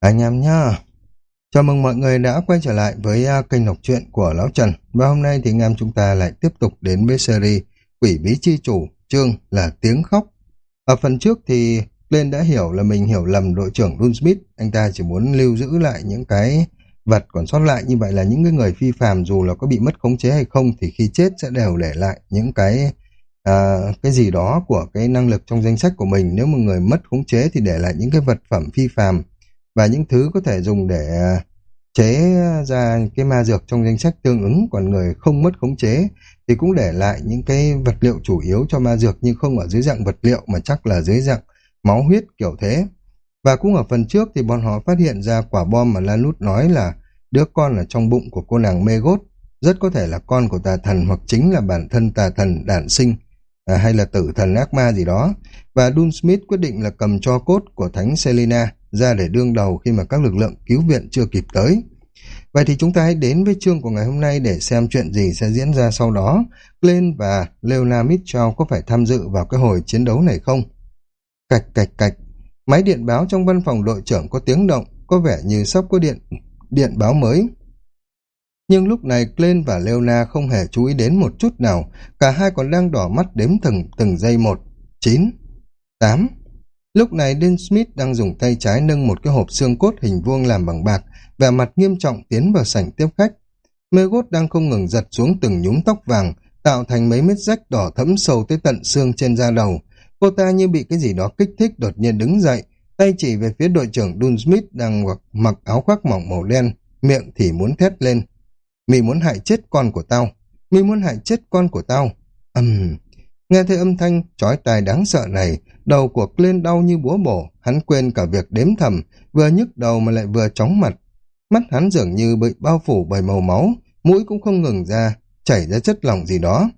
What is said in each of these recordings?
Anh em nhá. Chào mừng mọi người đã quay trở lại với à, kênh đọc truyện của Lão Trần. Và hôm nay thì anh em chúng ta lại tiếp tục đến với series Quỷ Bí Chi Chủ, chương là Tiếng Khóc. Ở phần trước thì lên đã hiểu là mình hiểu lầm đội trưởng Dun Smith. Anh ta chỉ muốn lưu giữ lại những cái vật còn sót lại như vậy là những cái người phi phàm dù là có bị mất khống chế hay không thì khi chết sẽ đều để lại những cái à, cái gì đó của cái năng lực trong danh sách của mình nếu mà người mất khống chế thì để lại những cái vật phẩm phi phàm và những thứ có thể dùng để à, chế ra cái ma dược trong danh sách tương ứng còn người không mất khống chế thì cũng để lại những cái vật liệu chủ yếu cho ma dược nhưng không ở dưới dạng vật liệu mà chắc là dưới dạng máu huyết kiểu thế. Và cũng ở phần trước thì bọn họ phát hiện ra quả bom mà Lanút nói là đứa con ở trong bụng của cô nàng Megot rất có thể là con của tà thần hoặc chính là bản thân tà thần đản sinh à, hay là tử thần ác ma gì đó. Và Dun Smith quyết định là cầm cho cốt của thánh Selina ra để đương đầu khi mà các lực lượng cứu viện chưa kịp tới. Vậy thì chúng ta hãy đến với chương của ngày hôm nay để xem chuyện gì sẽ diễn ra sau đó. Glenn và Leona Mitchell có phải tham dự vào cái hồi chiến đấu này không? Cạch cạch cạch, máy điện báo trong văn phòng đội trưởng có tiếng động, có vẻ như sắp có điện điện báo mới. Nhưng lúc này Glenn và Leona không hề chú ý đến một chút nào, cả hai còn đang đỏ mắt đếm từng từng giây một. Chín, tám, Lúc này Dean Smith đang dùng tay trái nâng một cái hộp xương cốt hình vuông làm bằng bạc, vẻ mặt nghiêm trọng tiến vào sảnh tiếp khách. Megot đang không ngừng giật xuống từng nhúm tóc vàng, tạo thành mấy mét rách đỏ thẫm sâu tới tận xương trên da đầu. Cô ta như bị cái gì đó kích thích đột nhiên đứng dậy, tay chỉ về phía đội trưởng Dun Smith đang mặc áo khoác mỏng màu đen, miệng thì muốn thét lên. Mì muốn hại chết con của tao. Mì muốn hại chết con của tao. Ầm... Uhm. Nghe thấy âm thanh chói tai đáng sợ này, đầu của Clint đau như búa bổ, hắn quên cả việc đếm thầm, vừa nhức đầu mà lại vừa chóng mặt. Mắt hắn dường như bị bao phủ bởi màu máu, mũi cũng không ngừng ra, chảy ra chất lỏng gì đó.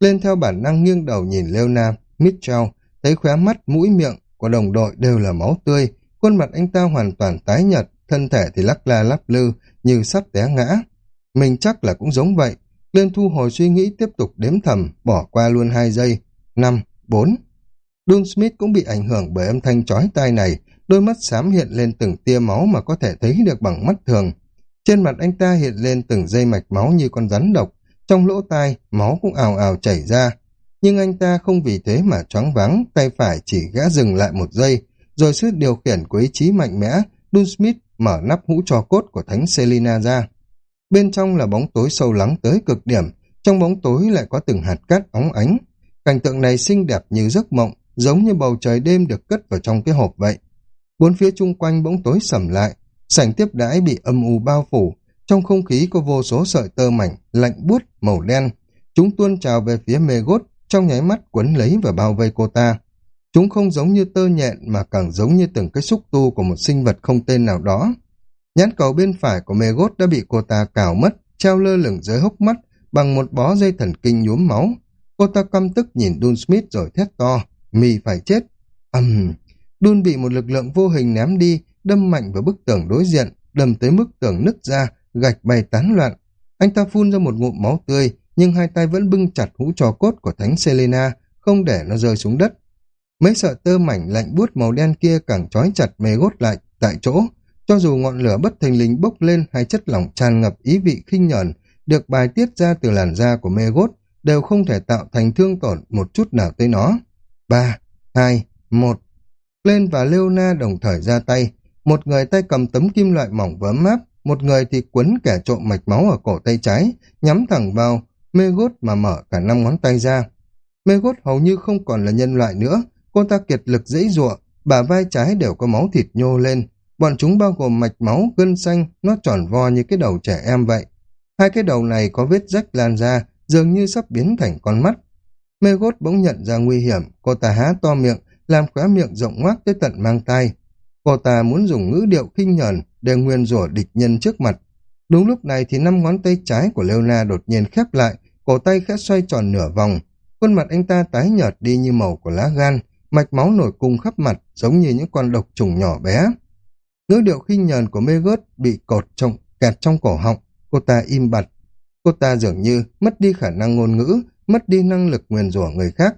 Lên theo bản năng nghiêng đầu nhìn Leona, Mitchell, thấy khóe mắt, mũi miệng của đồng đội đều là máu tươi, khuôn mặt anh ta hoàn toàn tái nhợt, thân thể thì lắc la lắp lư như sắp té ngã. Mình chắc là cũng giống vậy, lên thu hồi suy nghĩ tiếp tục đếm thầm, bỏ qua luôn hai giây. Năm, bốn. Dun Smith cũng bị ảnh hưởng bởi âm thanh chói tai này, đôi mắt xám hiện lên từng tia máu mà có thể thấy được bằng mắt thường. Trên mặt anh ta hiện lên từng dây mạch máu như con rắn độc, trong lỗ tai, máu cũng ào ào chảy ra. Nhưng anh ta không vì thế mà choáng váng, tay phải chỉ gã dừng lại một giây, rồi sức điều khiển của ý chí mạnh mẽ, Dun Smith mở nắp hũ trò cốt của thánh Selina ra. Bên trong là bóng tối sâu lắng tới cực điểm, trong bóng tối lại có từng hạt cát óng ánh. Cảnh tượng này xinh đẹp như giấc mộng, giống như bầu trời đêm được cất vào trong cái hộp vậy. Bốn phía chung quanh bỗng tối sầm lại, sảnh tiếp đãi bị âm u bao phủ, trong không khí có vô số sợi tơ mảnh, lạnh buốt, màu đen. Chúng tuôn trào về phía mê gốt, trong nháy mắt quấn lấy và bao vây cô ta. Chúng không giống như tơ nhện mà càng giống như từng cái xúc tu của một sinh vật không tên nào đó. Nhãn cầu bên phải của mê gốt đã bị cô ta cào mất, treo lơ lửng dưới hốc mắt bằng một bó dây thần kinh nhuốm máu. Cô ta căm tức nhìn Dun Smith rồi thét to, mì phải chết. ầm um, Dun bị một lực lượng vô hình ném đi, đâm mạnh vào bức tường đối diện, đâm tới mức tường nứt ra, gạch bay tán loạn. Anh ta phun ra một ngụm máu tươi, nhưng hai tay vẫn bưng chặt hũ trò cốt của thánh Selena, không để nó rơi xuống đất. Mấy sợi tơ mảnh lạnh buốt màu đen kia càng trói chặt mê gốt lại tại chỗ, cho dù ngọn lửa bất thình lình bốc lên hay chất lỏng tràn ngập ý vị khinh nhờn được bài tiết ra từ làn da của mê gốt đều không thể tạo thành thương tổn một chút nào tới nó ba hai một Lên và Leona đồng thời ra tay. Một người tay cầm tấm kim loại mỏng vớm máp, một người thì quấn kẻ trộm mạch máu ở cổ tay trái, nhắm thẳng vào mê gốt mà mở cả năm ngón tay ra. Mê gốt hầu như không còn là nhân loại nữa, cô ta kiệt lực dãy ruộng, bả vai trái đều có máu thịt nhô lên, Bọn chúng bao gồm mạch máu, gân xanh, nó tròn vo như cái đầu trẻ em vậy. Hai cái đầu này có vết rách lan ra, dường như sắp biến thành con mắt. Mê gốt bỗng nhận ra nguy hiểm, cô ta há to miệng, làm khóa miệng rộng ngoác tới tận mang tay. Cô ta muốn dùng ngữ điệu khinh nhờn để nguyên rủa địch nhân trước mặt. Đúng lúc này thì năm ngón tay trái của Leona đột nhiên khép lại, cổ tay khẽ xoay tròn nửa vòng. Khuôn mặt anh ta tái nhợt đi như màu của lá gan, mạch máu nổi cung khắp mặt giống như những con độc trùng nhỏ bé. Ngữ điệu khinh nhờn của Megot bị cột trong, kẹt trong cổ họng, cô ta im bặt. Cô ta dường như mất đi khả năng ngôn ngữ, mất đi năng lực nguyền rủa người khác.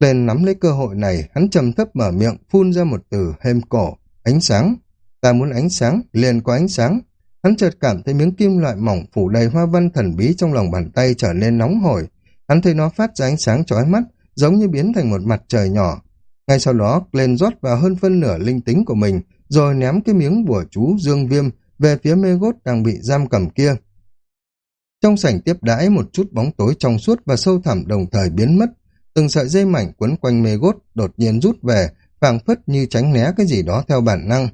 Lên nắm lấy cơ hội này, hắn trầm thấp mở miệng, phun ra một từ hêm cổ, ánh sáng. Ta muốn ánh sáng, liền có ánh sáng. Hắn chợt cảm thấy miếng kim loại mỏng phủ đầy hoa văn thần bí trong lòng bàn tay trở nên nóng hổi. Hắn thấy nó phát ra ánh sáng chói mắt, giống như biến thành một mặt trời nhỏ. Ngay sau đó, lên rót vào hơn phân nửa linh tính của mình, rồi ném cái miếng bùa chú dương viêm về phía mê gốt đang bị giam cầm kia. Trong sảnh tiếp đãi một chút bóng tối trong suốt và sâu thẳm đồng thời biến mất, từng sợi dây mảnh quấn quanh mê gốt đột nhiên rút về, phảng phất như tránh né cái gì đó theo bản năng.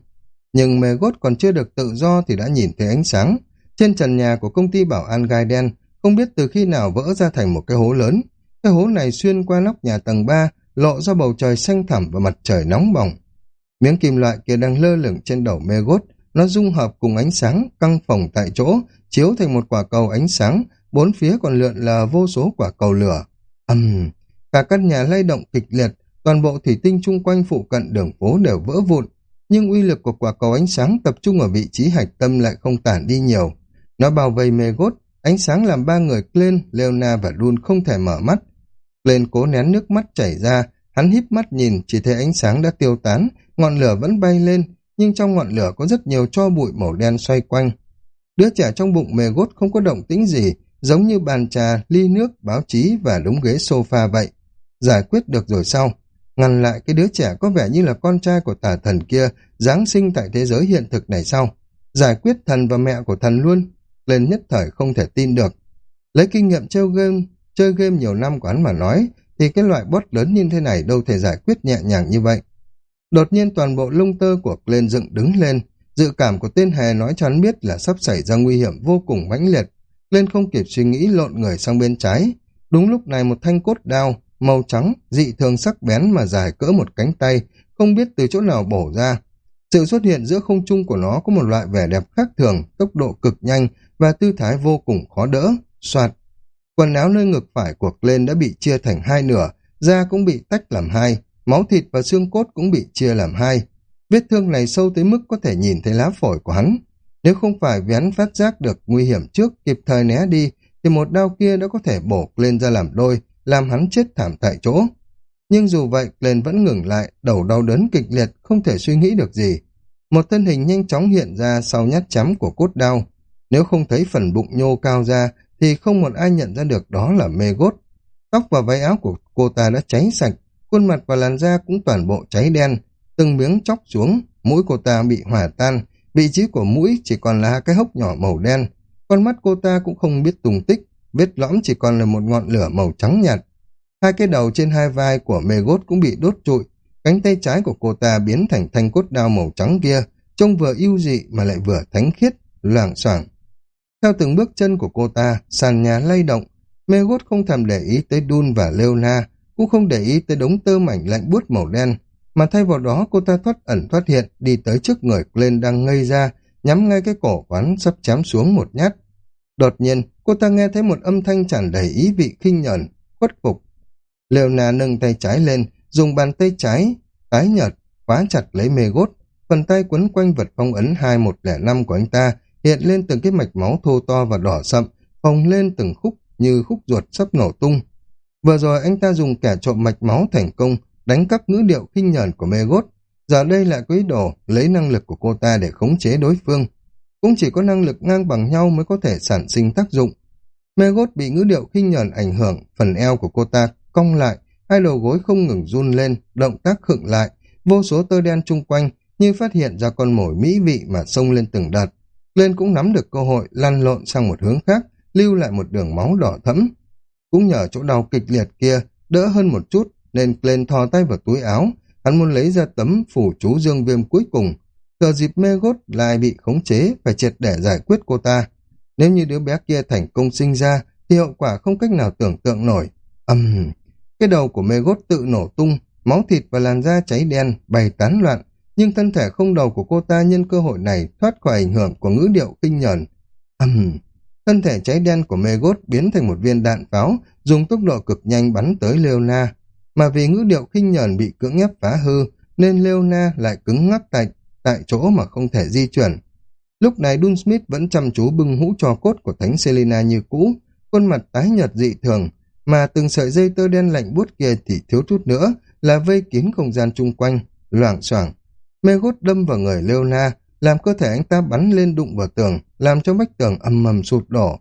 Nhưng mê gốt còn chưa được tự do thì đã nhìn thấy ánh sáng. Trên trần nhà của công ty bảo an gai đen, không biết từ khi nào vỡ ra thành một cái hố lớn. Cái hố này xuyên qua nóc nhà tầng 3, lộ ra bầu trời xanh thẳm và mặt trời nóng bỏng. Miếng kim loại kia đang lơ lửng trên đầu mê gốt, nó dung hợp cùng ánh sáng căng phồng tại chỗ, chiếu thành một quả cầu ánh sáng, bốn phía còn lượn là vô số quả cầu lửa. ầm, cả căn nhà lay động kịch liệt, toàn bộ thủy tinh chung quanh phụ cận đường phố đều vỡ vụn, nhưng uy lực của quả cầu ánh sáng tập trung ở vị trí hạch tâm lại không tản đi nhiều. Nó bao vây mê gốt, ánh sáng làm ba người Glenn, Leona và Dun không thể mở mắt. Glenn cố nén nước mắt chảy ra, hắn híp mắt nhìn, chỉ thấy ánh sáng đã tiêu tán, ngọn lửa vẫn bay lên, nhưng trong ngọn lửa có rất nhiều cho bụi màu đen xoay quanh. Đứa trẻ trong bụng mề gốt không có động tĩnh gì, giống như bàn trà, ly nước, báo chí và đống ghế sofa vậy. Giải quyết được rồi sau. Ngăn lại cái đứa trẻ có vẻ như là con trai của tà thần kia, Giáng sinh tại thế giới hiện thực này sau. Giải quyết thần và mẹ của thần luôn. Lên nhất thời không thể tin được. Lấy kinh nghiệm chơi game, chơi game nhiều năm của hắn mà nói, thì cái loại bot lớn như thế này đâu thể giải quyết nhẹ nhàng như vậy. Đột nhiên toàn bộ lông tơ của lên dựng đứng lên, dự cảm của tên hề nói cho hắn biết là sắp xảy ra nguy hiểm vô cùng mãnh liệt. Lên không kịp suy nghĩ lộn người sang bên trái. Đúng lúc này một thanh cốt đao, màu trắng, dị thường sắc bén mà dài cỡ một cánh tay, không biết từ chỗ nào bổ ra. Sự xuất hiện giữa không trung của nó có một loại vẻ đẹp khác thường, tốc độ cực nhanh và tư thái vô cùng khó đỡ. Soạt. Quần áo nơi ngực phải của lên đã bị chia thành hai nửa, da cũng bị tách làm hai, máu thịt và xương cốt cũng bị chia làm hai. Vết thương này sâu tới mức có thể nhìn thấy lá phổi của hắn. Nếu không phải vì hắn phát giác được nguy hiểm trước, kịp thời né đi, thì một đao kia đã có thể bổ lên ra làm đôi, làm hắn chết thảm tại chỗ. Nhưng dù vậy, lên vẫn ngừng lại, đầu đau đớn kịch liệt, không thể suy nghĩ được gì. Một thân hình nhanh chóng hiện ra sau nhát chấm của cốt đao. Nếu không thấy phần bụng nhô cao ra, thì không một ai nhận ra được đó là mê gốt. Tóc và váy áo của cô ta đã cháy sạch, khuôn mặt và làn da cũng toàn bộ cháy đen, từng miếng chóc xuống, mũi cô ta bị hỏa tan, vị trí của mũi chỉ còn là cái hốc nhỏ màu đen, con mắt cô ta cũng không biết tung tích, vết lõm chỉ còn là một ngọn lửa màu trắng nhạt. Hai cái đầu trên hai vai của mê gốt cũng bị đốt trụi, cánh tay trái của cô ta biến thành thanh cốt đao màu trắng kia, trông vừa yêu dị mà lại vừa thánh khiết, loảng xoảng. Theo từng bước chân của cô ta, sàn nhà lay động, mê gốt không thèm để ý tới Dun và Leona, cũng không để ý tới đống tơ mảnh lạnh buốt màu đen, mà thay vào đó cô ta thoát ẩn thoát hiện đi tới trước người Glenn đang ngây ra, nhắm ngay cái cổ quán sắp chém xuống một nhát. Đột nhiên, cô ta nghe thấy một âm thanh tràn đầy ý vị khinh nhẫn, khuất phục. Leona nâng tay trái lên, dùng bàn tay trái, tái nhợt, khóa chặt lấy mê gốt, phần tay quấn quanh vật phong ấn 2105 của anh ta hiện lên từng cái mạch máu thô to và đỏ sậm, phồng lên từng khúc như khúc ruột sắp nổ tung. Vừa rồi anh ta dùng kẻ trộm mạch máu thành công, đánh cắp ngữ điệu khinh nhờn của mê gốt. Giờ đây lại có ý đồ lấy năng lực của cô ta để khống chế đối phương. Cũng chỉ có năng lực ngang bằng nhau mới có thể sản sinh tác dụng. Mê gốt bị ngữ điệu khinh nhờn ảnh hưởng, phần eo của cô ta cong lại, hai đầu gối không ngừng run lên, động tác khựng lại, vô số tơ đen chung quanh như phát hiện ra con mồi mỹ vị mà xông lên từng đợt. Lên cũng nắm được cơ hội lăn lộn sang một hướng khác, lưu lại một đường máu đỏ thẫm. Cũng nhờ chỗ đau kịch liệt kia, đỡ hơn một chút, nên Glenn thò tay vào túi áo, hắn muốn lấy ra tấm phủ chú dương viêm cuối cùng. Cờ dịp mê gốt lại bị khống chế, phải triệt để giải quyết cô ta. Nếu như đứa bé kia thành công sinh ra, thì hậu quả không cách nào tưởng tượng nổi. Âm... Uhm. Cái đầu của mê gốt tự nổ tung, máu thịt và làn da cháy đen, bày tán loạn, nhưng thân thể không đầu của cô ta nhân cơ hội này thoát khỏi ảnh hưởng của ngữ điệu kinh nhờn. ầm Uhm. Thân thể cháy đen của mê gốt biến thành một viên đạn pháo, dùng tốc độ cực nhanh bắn tới Leona. Mà vì ngữ điệu khinh nhờn bị cưỡng ép phá hư, nên Leona lại cứng ngắc tại, tại chỗ mà không thể di chuyển. Lúc này Dun Smith vẫn chăm chú bưng hũ trò cốt của thánh Selina như cũ, khuôn mặt tái nhợt dị thường, mà từng sợi dây tơ đen lạnh buốt kia thì thiếu chút nữa là vây kín không gian chung quanh, loảng xoảng. Mê gốt đâm vào người Leona, làm cơ thể anh ta bắn lên đụng vào tường, làm cho vách tường ầm mầm sụt đổ.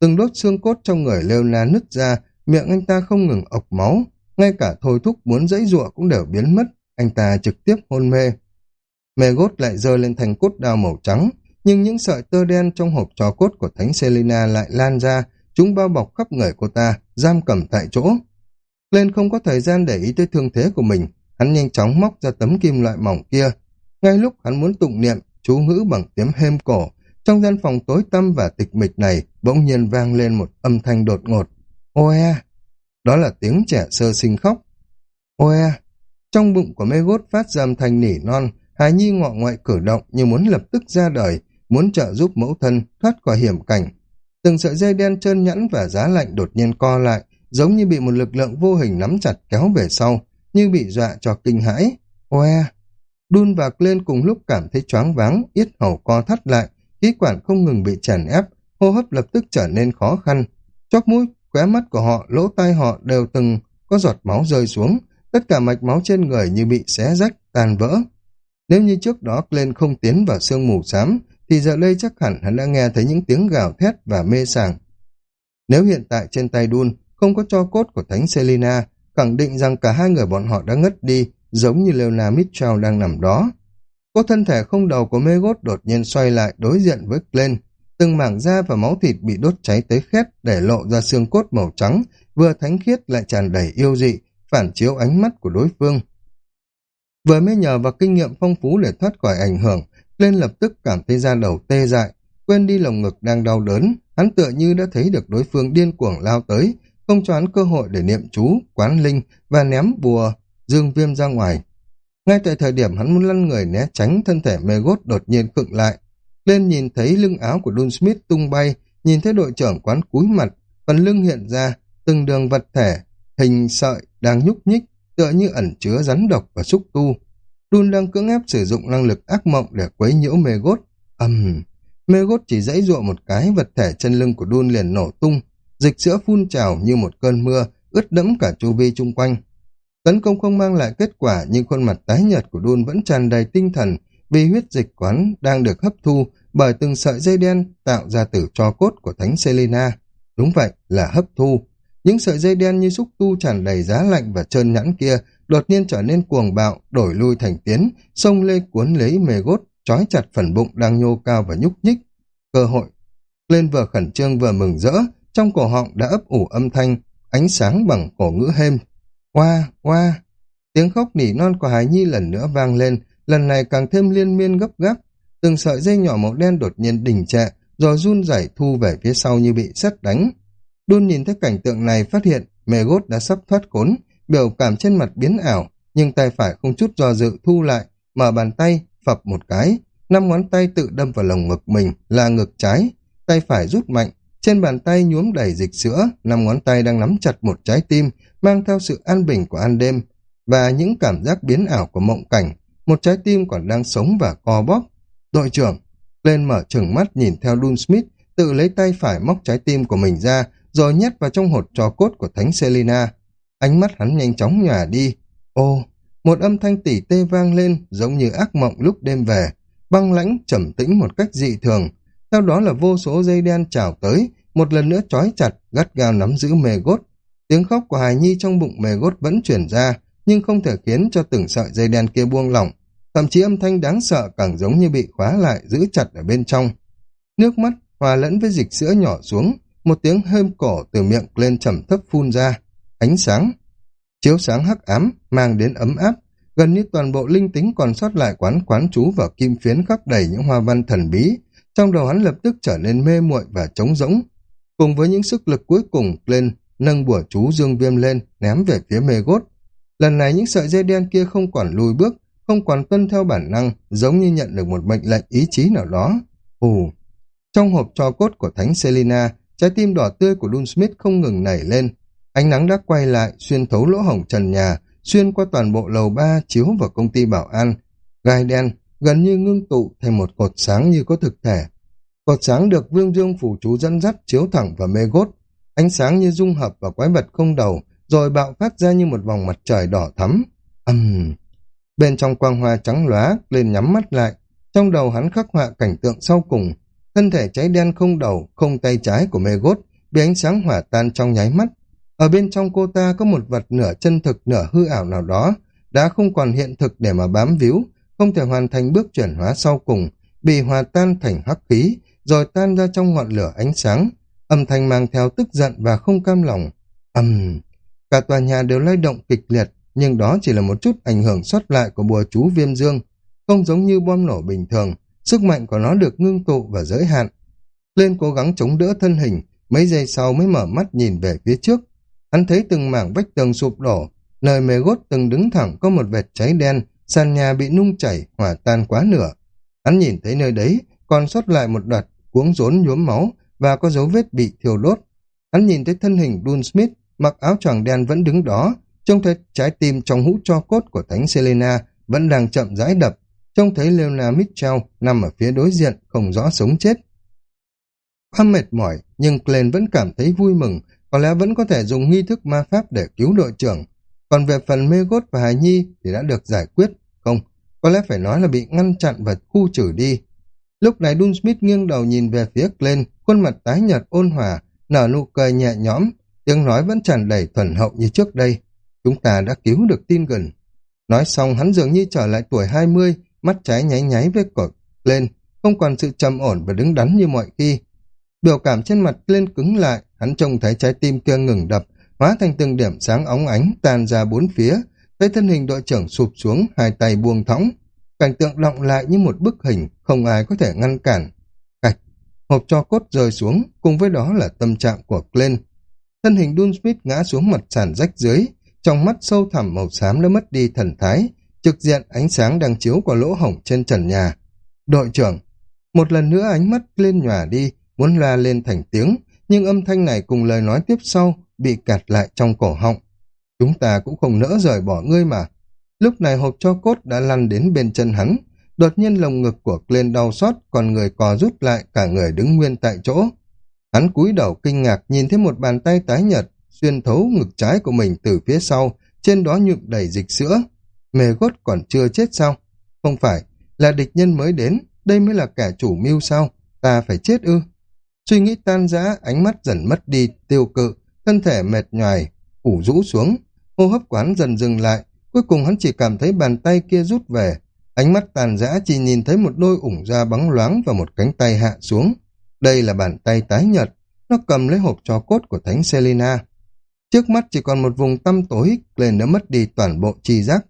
Từng đốt xương cốt trong người lêu la nứt ra, miệng anh ta không ngừng ọc máu, ngay cả thôi thúc muốn dãy giụa cũng đều biến mất, anh ta trực tiếp hôn mê. Mê gốt lại rơi lên thành cốt đao màu trắng, nhưng những sợi tơ đen trong hộp trò cốt của Thánh Selina lại lan ra, chúng bao bọc khắp người cô ta, giam cầm tại chỗ. Lên không có thời gian để ý tới thương thế của mình, hắn nhanh chóng móc ra tấm kim loại mỏng kia. Ngay lúc hắn muốn tụng niệm, chú ngữ bằng tiếng hêm cổ, trong gian phòng tối tăm và tịch mịch này bỗng nhiên vang lên một âm thanh đột ngột. Oe! Đó là tiếng trẻ sơ sinh khóc. Oe! Trong bụng của mê gốt phát ra âm thanh nỉ non, hài Nhi ngọ ngoại cử động như muốn lập tức ra đời, muốn trợ giúp mẫu thân thoát khỏi hiểm cảnh. Từng sợi dây đen trơn nhẵn và giá lạnh đột nhiên co lại, giống như bị một lực lượng vô hình nắm chặt kéo về sau, như bị dọa cho kinh hãi. Oe! Đun và lên cùng lúc cảm thấy choáng váng, yết hầu co thắt lại, khí quản không ngừng bị chèn ép, hô hấp lập tức trở nên khó khăn. Chóp mũi, khóe mắt của họ, lỗ tai họ đều từng có giọt máu rơi xuống, tất cả mạch máu trên người như bị xé rách, tan vỡ. Nếu như trước đó Glenn không tiến vào sương mù xám, thì giờ đây chắc hẳn hắn đã nghe thấy những tiếng gào thét và mê sảng. Nếu hiện tại trên tay Đun không có cho cốt của Thánh Selina, khẳng định rằng cả hai người bọn họ đã ngất đi, giống như Leona Mitchell đang nằm đó. Cô thân thể không đầu của Megot đột nhiên xoay lại đối diện với Glenn. Từng mảng da và máu thịt bị đốt cháy tới khét để lộ ra xương cốt màu trắng, vừa thánh khiết lại tràn đầy yêu dị, phản chiếu ánh mắt của đối phương. Vừa mới nhờ vào kinh nghiệm phong phú để thoát khỏi ảnh hưởng, Glenn lập tức cảm thấy da đầu tê dại, quên đi lồng ngực đang đau đớn, hắn tựa như đã thấy được đối phương điên cuồng lao tới, không cho hắn cơ hội để niệm chú, quán linh và ném bùa dương viêm ra ngoài. Ngay tại thời điểm hắn muốn lăn người né tránh thân thể mê gốt đột nhiên khựng lại. Lên nhìn thấy lưng áo của Dun Smith tung bay, nhìn thấy đội trưởng quán cúi mặt, phần lưng hiện ra, từng đường vật thể, hình sợi đang nhúc nhích, tựa như ẩn chứa rắn độc và xúc tu. Dun đang cưỡng ép sử dụng năng lực ác mộng để quấy nhiễu mê gốt. ầm um, mê gốt chỉ dãy dụa một cái vật thể chân lưng của Dun liền nổ tung, dịch sữa phun trào như một cơn mưa, ướt đẫm cả chu vi chung quanh. Tấn công không mang lại kết quả nhưng khuôn mặt tái nhợt của Đun vẫn tràn đầy tinh thần vì huyết dịch quán đang được hấp thu bởi từng sợi dây đen tạo ra từ cho cốt của Thánh Selena. Đúng vậy, là hấp thu. Những sợi dây đen như xúc tu tràn đầy giá lạnh và trơn nhẵn kia đột nhiên trở nên cuồng bạo, đổi lui thành tiến, xông lê cuốn lấy mề gốt, trói chặt phần bụng đang nhô cao và nhúc nhích. Cơ hội. Lên vừa khẩn trương vừa mừng rỡ, trong cổ họng đã ấp ủ âm thanh, ánh sáng bằng cổ ngữ hêm. Hoa, hoa, Tiếng khóc nỉ non của Hải Nhi lần nữa vang lên, lần này càng thêm liên miên gấp gáp. Từng sợi dây nhỏ màu đen đột nhiên đình trệ, rồi run rẩy thu về phía sau như bị sét đánh. Đun nhìn thấy cảnh tượng này phát hiện mề gốt đã sắp thoát khốn, biểu cảm trên mặt biến ảo, nhưng tay phải không chút do dự thu lại, mở bàn tay, phập một cái, năm ngón tay tự đâm vào lồng ngực mình là ngực trái, tay phải rút mạnh, trên bàn tay nhuốm đầy dịch sữa, năm ngón tay đang nắm chặt một trái tim, mang theo sự an bình của an đêm, và những cảm giác biến ảo của mộng cảnh, một trái tim còn đang sống và co bóp. Đội trưởng, lên mở trừng mắt nhìn theo Dun Smith, tự lấy tay phải móc trái tim của mình ra, rồi nhét vào trong hột trò cốt của Thánh Selina. Ánh mắt hắn nhanh chóng nhòa đi. Ô, một âm thanh tỉ tê vang lên giống như ác mộng lúc đêm về, băng lãnh trầm tĩnh một cách dị thường. Sau đó là vô số dây đen trào tới, một lần nữa trói chặt, gắt gao nắm giữ mề gốt. Tiếng khóc của hài nhi trong bụng mề gốt vẫn chuyển ra, nhưng không thể khiến cho từng sợi dây đen kia buông lỏng. Thậm chí âm thanh đáng sợ càng giống như bị khóa lại, giữ chặt ở bên trong. Nước mắt hòa lẫn với dịch sữa nhỏ xuống, một tiếng hơm cổ từ miệng lên trầm thấp phun ra. Ánh sáng, chiếu sáng hắc ám, mang đến ấm áp, gần như toàn bộ linh tính còn sót lại quán quán chú và kim phiến khắp đầy những hoa văn thần bí. Trong đầu hắn lập tức trở nên mê muội và trống rỗng. Cùng với những sức lực cuối cùng lên, nâng bùa chú dương viêm lên, ném về phía mê gốt. Lần này những sợi dây đen kia không còn lùi bước, không còn tuân theo bản năng, giống như nhận được một mệnh lệnh ý chí nào đó. Ù! Trong hộp trò cốt của Thánh Selina, trái tim đỏ tươi của Dun Smith không ngừng nảy lên, Ánh nắng đã quay lại, xuyên thấu lỗ hổng trần nhà, xuyên qua toàn bộ lầu ba chiếu vào công ty bảo an. Gai đen gần như ngưng tụ thành một cột sáng như có thực thể. Cột sáng được vương dương phủ chú dẫn dắt chiếu thẳng vào mê gốt. Ánh sáng như dung hợp vào quái vật không đầu, rồi bạo phát ra như một vòng mặt trời đỏ thắm. Âm! Bên trong quang hoa trắng lóa, lên nhắm mắt lại. Trong đầu hắn khắc họa cảnh tượng sau cùng, thân thể cháy đen không đầu, không tay trái của Megot bị ánh sáng hỏa tan trong nháy mắt. Ở bên trong cô ta có một vật nửa chân thực nửa hư ảo nào đó, đã không còn hiện thực để mà bám víu, không thể hoàn thành bước chuyển hóa sau cùng, bị hòa tan thành hắc khí, rồi tan ra trong ngọn lửa ánh sáng, âm thanh mang theo tức giận và không cam lòng. ầm Cả tòa nhà đều lay động kịch liệt, nhưng đó chỉ là một chút ảnh hưởng sót lại của bùa chú viêm dương, không giống như bom nổ bình thường, sức mạnh của nó được ngưng tụ và giới hạn. Lên cố gắng chống đỡ thân hình, mấy giây sau mới mở mắt nhìn về phía trước. Hắn thấy từng mảng vách tường sụp đổ, nơi mề gốt từng đứng thẳng có một vệt cháy đen, sàn nhà bị nung chảy, hỏa tan quá nửa. Hắn nhìn thấy nơi đấy, còn sót lại một đợt cuống rốn nhuốm máu và có dấu vết bị thiêu đốt. Hắn nhìn thấy thân hình Dun Smith mặc áo choàng đen vẫn đứng đó, trông thấy trái tim trong hũ cho cốt của Thánh Selena vẫn đang chậm rãi đập, trông thấy Leona Mitchell nằm ở phía đối diện, không rõ sống chết. Quá mệt mỏi, nhưng Glenn vẫn cảm thấy vui mừng, có lẽ vẫn có thể dùng nghi thức ma pháp để cứu đội trưởng. Còn về phần mê gốt và hài nhi thì đã được giải quyết, không, có lẽ phải nói là bị ngăn chặn và khu trừ đi. Lúc này Dun Smith nghiêng đầu nhìn về phía Glenn, khuôn mặt tái nhợt ôn hòa, nở nụ cười nhẹ nhõm, tiếng nói vẫn tràn đầy thuần hậu như trước đây. Chúng ta đã cứu được tin gần. Nói xong hắn dường như trở lại tuổi 20, mắt trái nháy nháy với cột lên, không còn sự trầm ổn và đứng đắn như mọi khi. Biểu cảm trên mặt lên cứng lại, hắn trông thấy trái tim kia ngừng đập, hóa thành từng điểm sáng óng ánh tàn ra bốn phía, thấy thân hình đội trưởng sụp xuống, hai tay buông thõng. Cảnh tượng động lại như một bức hình, không ai có thể ngăn cản. Hộp cho cốt rơi xuống, cùng với đó là tâm trạng của Glenn. Thân hình Dunsmith ngã xuống mặt sàn rách dưới, trong mắt sâu thẳm màu xám đã mất đi thần thái, trực diện ánh sáng đang chiếu qua lỗ hổng trên trần nhà. Đội trưởng, một lần nữa ánh mắt Glenn nhòa đi, muốn la lên thành tiếng, nhưng âm thanh này cùng lời nói tiếp sau bị cạt lại trong cổ họng. Chúng ta cũng không nỡ rời bỏ ngươi mà. Lúc này hộp cho cốt đã lăn đến bên chân hắn, đột nhiên lồng ngực của Glenn đau xót, còn người cò rút lại, cả người đứng nguyên tại chỗ. Hắn cúi đầu kinh ngạc nhìn thấy một bàn tay tái nhật xuyên thấu ngực trái của mình từ phía sau, trên đó nhuộm đầy dịch sữa. Mề gốt còn chưa chết sao? Không phải, là địch nhân mới đến, đây mới là kẻ chủ mưu sao? Ta phải chết ư? Suy nghĩ tan rã, ánh mắt dần mất đi, tiêu cự, thân thể mệt nhoài, ủ rũ xuống. Hô hấp quán dần dừng lại, cuối cùng hắn chỉ cảm thấy bàn tay kia rút về. Ánh mắt tàn giã chỉ nhìn thấy một đôi ủng da bóng loáng và một cánh tay hạ xuống. Đây là bàn tay tái nhật, nó cầm lấy hộp cho cốt của Thánh Selina. Trước mắt chỉ còn một vùng tăm tối, lên đã mất đi toàn bộ chi giác.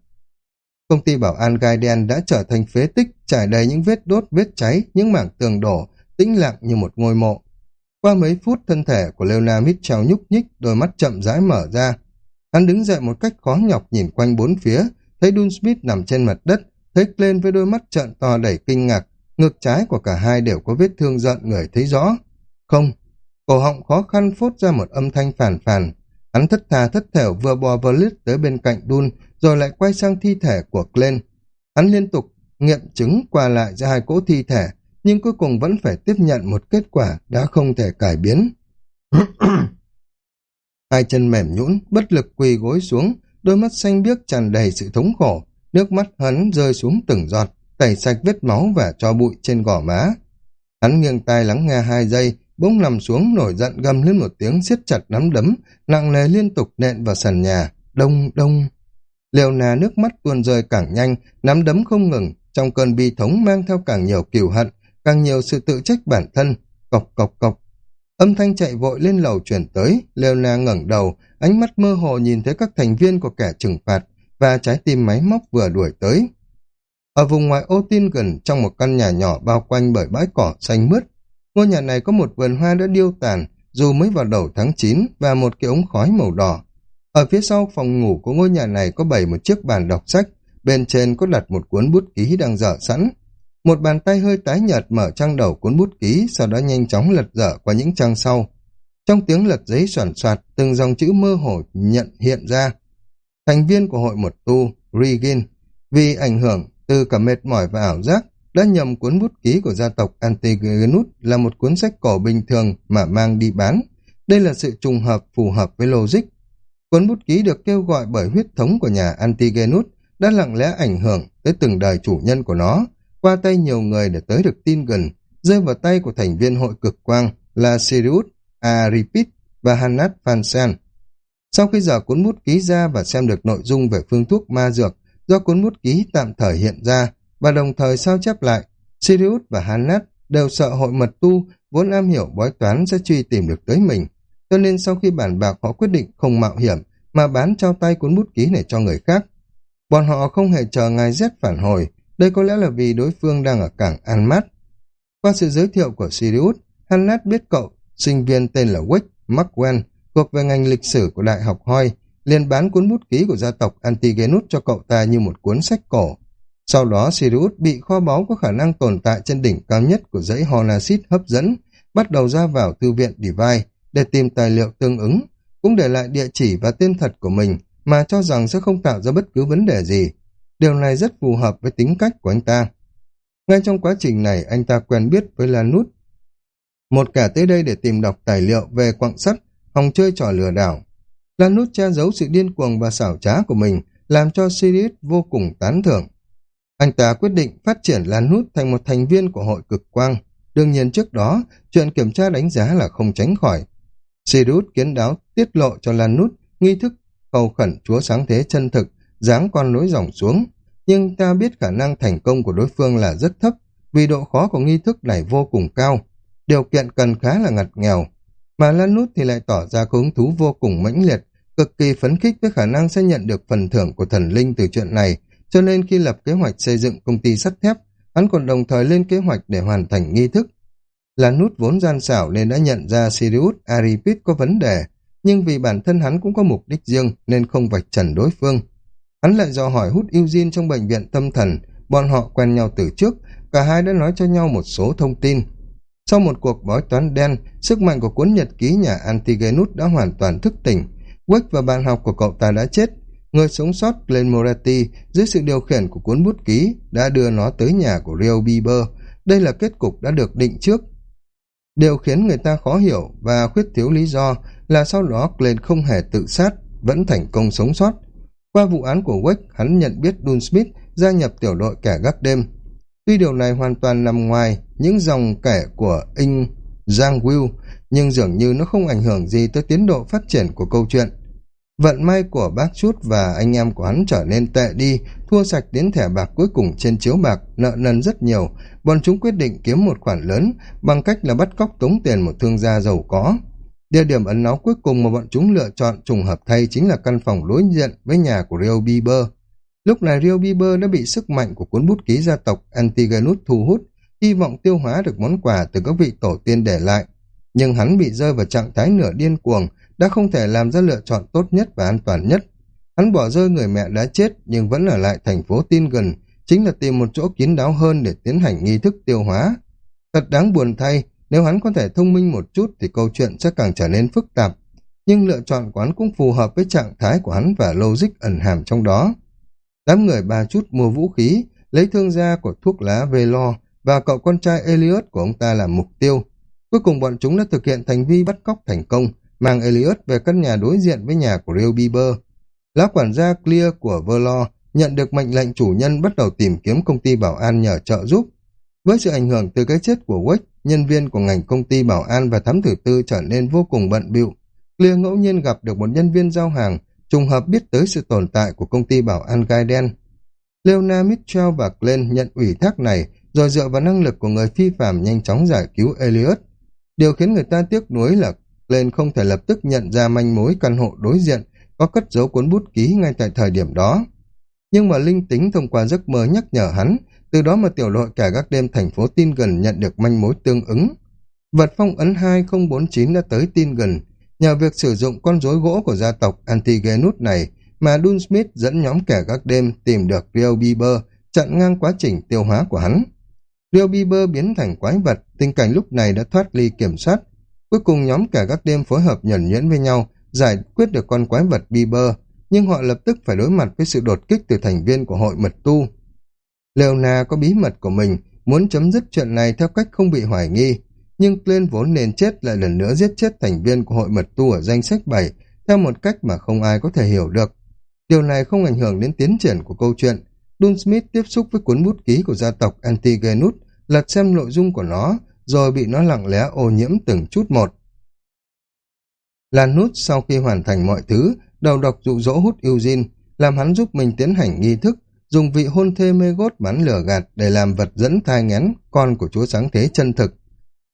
Công ty bảo an gai đen đã trở thành phế tích, trải đầy những vết đốt, vết cháy, những mảng tường đổ, tĩnh lặng như một ngôi mộ. Qua mấy phút thân thể của Leona Mitchell nhúc nhích, đôi mắt chậm rãi mở ra. Hắn đứng dậy một cách khó nhọc nhìn quanh bốn phía, thấy Dun Smith nằm trên mặt đất, thấy lên với đôi mắt trợn to đầy kinh ngạc, ngực trái của cả hai đều có vết thương giận người thấy rõ. Không, cổ họng khó khăn phốt ra một âm thanh phản phàn. Hắn thất thà thất thểu vừa bò vừa lít tới bên cạnh Dun, rồi lại quay sang thi thể của Glenn. Hắn liên tục nghiệm chứng qua lại ra hai cỗ thi thể, nhưng cuối cùng vẫn phải tiếp nhận một kết quả đã không thể cải biến. hai chân mềm nhũn, bất lực quỳ gối xuống, đôi mắt xanh biếc tràn đầy sự thống khổ, nước mắt hắn rơi xuống từng giọt, tẩy sạch vết máu và cho bụi trên gò má. Hắn nghiêng tai lắng nghe hai giây, bỗng nằm xuống nổi giận gầm lên một tiếng siết chặt nắm đấm, nặng nề liên tục nện vào sàn nhà, đông đông. Liều nà nước mắt tuôn rơi càng nhanh, nắm đấm không ngừng, trong cơn bi thống mang theo càng nhiều kiều hận, càng nhiều sự tự trách bản thân, cọc cọc cọc. Âm thanh chạy vội lên lầu chuyển tới, Leona ngẩng đầu, ánh mắt mơ hồ nhìn thấy các thành viên của kẻ trừng phạt và trái tim máy móc vừa đuổi tới. Ở vùng ngoài ô tin gần trong một căn nhà nhỏ bao quanh bởi bãi cỏ xanh mướt, ngôi nhà này có một vườn hoa đã điêu tàn dù mới vào đầu tháng 9 và một cái ống khói màu đỏ. Ở phía sau phòng ngủ của ngôi nhà này có bày một chiếc bàn đọc sách, bên trên có đặt một cuốn bút ký đang dở sẵn. Một bàn tay hơi tái nhợt mở trang đầu cuốn bút ký, sau đó nhanh chóng lật dở qua những trang sau. Trong tiếng lật giấy soàn soạt, từng dòng chữ mơ hồ nhận hiện ra. Thành viên của hội một tu, Regin, vì ảnh hưởng từ cả mệt mỏi và ảo giác, đã nhầm cuốn bút ký của gia tộc Antigonus là một cuốn sách cổ bình thường mà mang đi bán. Đây là sự trùng hợp phù hợp với logic. Cuốn bút ký được kêu gọi bởi huyết thống của nhà Antigonus đã lặng lẽ ảnh hưởng tới từng đời chủ nhân của nó, qua tay nhiều người để tới được tin gần, rơi vào tay của thành viên hội cực quang là Sirius, Aripit và Hanat Fansen. Sau khi giờ cuốn bút ký ra và xem được nội dung về phương thuốc ma dược do cuốn bút ký tạm thời hiện ra và đồng thời sao chép lại, Sirius và Hanat đều sợ hội mật tu vốn am hiểu bói toán sẽ truy tìm được tới mình. Cho nên sau khi bản bạc họ quyết định không mạo hiểm mà bán trao tay cuốn bút ký này cho người khác. Bọn họ không hề chờ ngài Z phản hồi, đây có lẽ là vì đối phương đang ở cảng An Mát. Qua sự giới thiệu của Sirius, Hanat biết cậu, sinh viên tên là Wick Maxwell, thuộc về ngành lịch sử của Đại học Hoi, liền bán cuốn bút ký của gia tộc Antigenus cho cậu ta như một cuốn sách cổ. Sau đó Sirius bị kho báu có khả năng tồn tại trên đỉnh cao nhất của dãy Honasit hấp dẫn, bắt đầu ra vào thư viện Divine để tìm tài liệu tương ứng, cũng để lại địa chỉ và tên thật của mình mà cho rằng sẽ không tạo ra bất cứ vấn đề gì. Điều này rất phù hợp với tính cách của anh ta. Ngay trong quá trình này, anh ta quen biết với Lanút, một kẻ tới đây để tìm đọc tài liệu về quặng sắt, hòng chơi trò lừa đảo. Lan Nút che giấu sự điên cuồng và xảo trá của mình, làm cho Sirius vô cùng tán thưởng. Anh ta quyết định phát triển Lan Nút thành một thành viên của hội cực quang. Đương nhiên trước đó, chuyện kiểm tra đánh giá là không tránh khỏi. Sirius kiến đáo tiết lộ cho Lan Nút nghi thức cầu khẩn chúa sáng thế chân thực, dáng con lối dòng xuống. Nhưng ta biết khả năng thành công của đối phương là rất thấp, vì độ khó của nghi thức này vô cùng cao. Điều kiện cần khá là ngặt nghèo. Mà Lan Nút thì lại tỏ ra hứng thú vô cùng mãnh liệt, cực kỳ phấn khích với khả năng sẽ nhận được phần thưởng của thần linh từ chuyện này, cho nên khi lập kế hoạch xây dựng công ty sắt thép, hắn còn đồng thời lên kế hoạch để hoàn thành nghi thức. Lan Nút vốn gian xảo nên đã nhận ra Sirius Aripit có vấn đề, nhưng vì bản thân hắn cũng có mục đích riêng nên không vạch trần đối phương. Hắn lại dò hỏi hút Eugene trong bệnh viện tâm thần, bọn họ quen nhau từ trước, cả hai đã nói cho nhau một số thông tin. Sau một cuộc bói toán đen, sức mạnh của cuốn nhật ký nhà Antigenus đã hoàn toàn thức tỉnh. Wick và bạn học của cậu ta đã chết. Người sống sót Glenn Moretti dưới sự điều khiển của cuốn bút ký đã đưa nó tới nhà của Rio Bieber. Đây là kết cục đã được định trước. Điều khiến người ta khó hiểu và khuyết thiếu lý do là sau đó Glenn không hề tự sát, vẫn thành công sống sót. Qua vụ án của Wick, hắn nhận biết Dun Smith gia nhập tiểu đội kẻ gác đêm. Tuy điều này hoàn toàn nằm ngoài những dòng kẻ của Ing Giang Will, nhưng dường như nó không ảnh hưởng gì tới tiến độ phát triển của câu chuyện. Vận may của bác chút và anh em của hắn trở nên tệ đi, thua sạch đến thẻ bạc cuối cùng trên chiếu bạc, nợ nần rất nhiều. Bọn chúng quyết định kiếm một khoản lớn bằng cách là bắt cóc tống tiền một thương gia giàu có. Địa điểm ấn náu cuối cùng mà bọn chúng lựa chọn trùng hợp thay chính là căn phòng đối diện với nhà của Rio Bieber. Lúc này Rio Bieber đã bị sức mạnh của cuốn bút ký gia tộc Antigonus thu hút, hy vọng tiêu hóa được món quà từ các vị tổ tiên để lại. Nhưng hắn bị rơi vào trạng thái nửa điên cuồng, đã không thể làm ra lựa chọn tốt nhất và an toàn nhất. Hắn bỏ rơi người mẹ đã chết nhưng vẫn ở lại thành phố tin gần, chính là tìm một chỗ kín đáo hơn để tiến hành nghi thức tiêu hóa. Thật đáng buồn thay, nếu hắn có thể thông minh một chút thì câu chuyện sẽ càng trở nên phức tạp. Nhưng lựa chọn của hắn cũng phù hợp với trạng thái của hắn và logic ẩn hàm trong đó. Đám người ba chút mua vũ khí, lấy thương gia của thuốc lá Velo và cậu con trai Elliot của ông ta làm mục tiêu. Cuối cùng bọn chúng đã thực hiện thành vi bắt cóc thành công, mang Elliot về căn nhà đối diện với nhà của Real Bieber. Lá quản gia Clear của Verlor nhận được mệnh lệnh chủ nhân bắt đầu tìm kiếm công ty bảo an nhờ trợ giúp. Với sự ảnh hưởng từ cái chết của Wick, nhân viên của ngành công ty bảo an và thám tử tư trở nên vô cùng bận bịu. Clear ngẫu nhiên gặp được một nhân viên giao hàng, trùng hợp biết tới sự tồn tại của công ty bảo an gai đen. Leona Mitchell và Glenn nhận ủy thác này rồi dựa vào năng lực của người phi phạm nhanh chóng giải cứu Elliot. Điều khiến người ta tiếc nuối là lên không thể lập tức nhận ra manh mối căn hộ đối diện có cất dấu cuốn bút ký ngay tại thời điểm đó. Nhưng mà linh tính thông qua giấc mơ nhắc nhở hắn, từ đó mà tiểu đội cả các đêm thành phố tin gần nhận được manh mối tương ứng. Vật phong ấn 2049 đã tới tin gần, nhờ việc sử dụng con rối gỗ của gia tộc Antigenus này mà Dun Smith dẫn nhóm kẻ các đêm tìm được Rio Bieber chặn ngang quá trình tiêu hóa của hắn. Liêu Bieber biến thành quái vật, tình cảnh lúc này đã thoát ly kiểm soát. Cuối cùng nhóm cả các đêm phối hợp nhẫn nhuyễn với nhau, giải quyết được con quái vật Bieber, nhưng họ lập tức phải đối mặt với sự đột kích từ thành viên của hội mật tu. Leona có bí mật của mình, muốn chấm dứt chuyện này theo cách không bị hoài nghi, nhưng Glenn vốn nên chết lại lần nữa giết chết thành viên của hội mật tu ở danh sách 7 theo một cách mà không ai có thể hiểu được. Điều này không ảnh hưởng đến tiến triển của câu chuyện, Dun Smith tiếp xúc với cuốn bút ký của gia tộc Antigenus, lật xem nội dung của nó, rồi bị nó lặng lẽ ô nhiễm từng chút một. Lan sau khi hoàn thành mọi thứ, đầu độc dụ dỗ hút Eugene, làm hắn giúp mình tiến hành nghi thức, dùng vị hôn thê mê gốt bắn lửa gạt để làm vật dẫn thai ngén con của chúa sáng thế chân thực.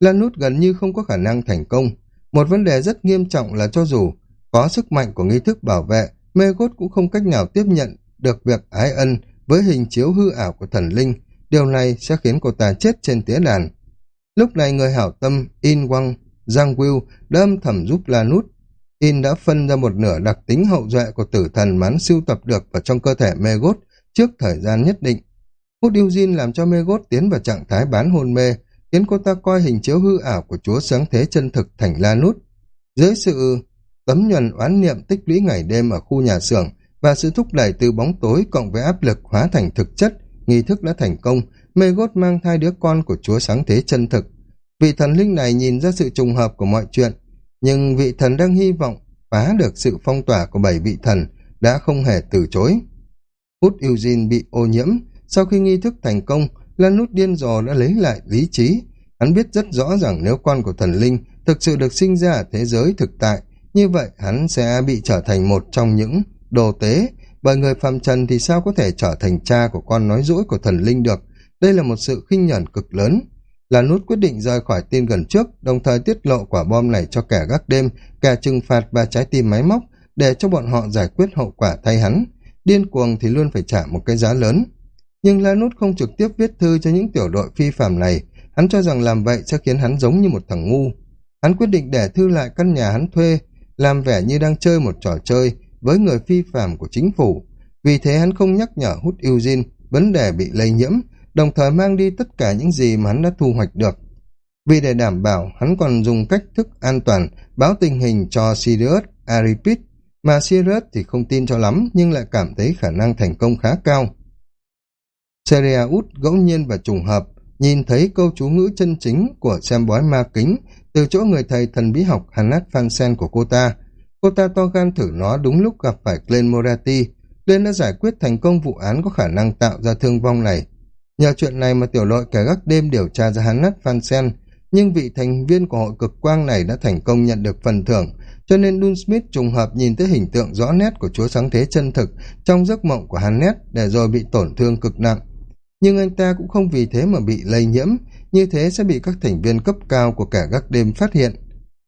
Lan gần như không có khả năng thành công. Một vấn đề rất nghiêm trọng là cho dù có sức mạnh của nghi thức bảo vệ, mê gốt cũng không cách nào tiếp nhận được việc ái ân với hình chiếu hư ảo của thần linh. Điều này sẽ khiến cô ta chết trên tía đàn. Lúc này người hảo tâm In Wang Giang Will đã âm thầm giúp La Nút. In đã phân ra một nửa đặc tính hậu duệ của tử thần mán siêu tập được vào trong cơ thể Megot trước thời gian nhất định. Hút Eugene làm cho Megot tiến vào trạng thái bán hôn mê, khiến cô ta coi hình chiếu hư ảo của chúa sáng thế chân thực thành La Nút. Dưới sự tấm nhuần oán niệm tích lũy ngày đêm ở khu nhà xưởng và sự thúc đẩy từ bóng tối cộng với áp lực hóa thành thực chất, nghi thức đã thành công, Megot mang thai đứa con của chúa sáng thế chân thực. Vị thần linh này nhìn ra sự trùng hợp của mọi chuyện, nhưng vị thần đang hy vọng phá được sự phong tỏa của bảy vị thần đã không hề từ chối. Út Eugene bị ô nhiễm, sau khi nghi thức thành công, Lan Nút điên rồ đã lấy lại lý trí. Hắn biết rất rõ rằng nếu con của thần linh thực sự được sinh ra ở thế giới thực tại, như vậy hắn sẽ bị trở thành một trong những đồ tế, bởi người phàm trần thì sao có thể trở thành cha của con nói dỗi của thần linh được. Đây là một sự khinh nhẫn cực lớn. Là nút quyết định rời khỏi tin gần trước, đồng thời tiết lộ quả bom này cho kẻ gác đêm, kẻ trừng phạt và trái tim máy móc, để cho bọn họ giải quyết hậu quả thay hắn. Điên cuồng thì luôn phải trả một cái giá lớn. Nhưng La Nút không trực tiếp viết thư cho những tiểu đội phi phạm này, hắn cho rằng làm vậy sẽ khiến hắn giống như một thằng ngu. Hắn quyết định để thư lại căn nhà hắn thuê, làm vẻ như đang chơi một trò chơi với người phi phạm của chính phủ. Vì thế hắn không nhắc nhở hút Eugene vấn đề bị lây nhiễm, đồng thời mang đi tất cả những gì mà hắn đã thu hoạch được. Vì để đảm bảo, hắn còn dùng cách thức an toàn báo tình hình cho Sirius Aripid, mà Sirius thì không tin cho lắm nhưng lại cảm thấy khả năng thành công khá cao. Seria út ngẫu nhiên và trùng hợp, nhìn thấy câu chú ngữ chân chính của xem bói ma kính từ chỗ người thầy thần bí học Hanat Fansen của cô ta. Cô ta to gan thử nó đúng lúc gặp phải Glenn Morati. Glenn đã giải quyết thành công vụ án có khả năng tạo ra thương vong này. Nhờ chuyện này mà tiểu đội kẻ gác đêm điều tra ra Hanat Fansen, nhưng vị thành viên của hội cực quang này đã thành công nhận được phần thưởng, cho nên Dun Smith trùng hợp nhìn thấy hình tượng rõ nét của chúa sáng thế chân thực trong giấc mộng của Hannet để rồi bị tổn thương cực nặng. Nhưng anh ta cũng không vì thế mà bị lây nhiễm, như thế sẽ bị các thành viên cấp cao của kẻ gác đêm phát hiện.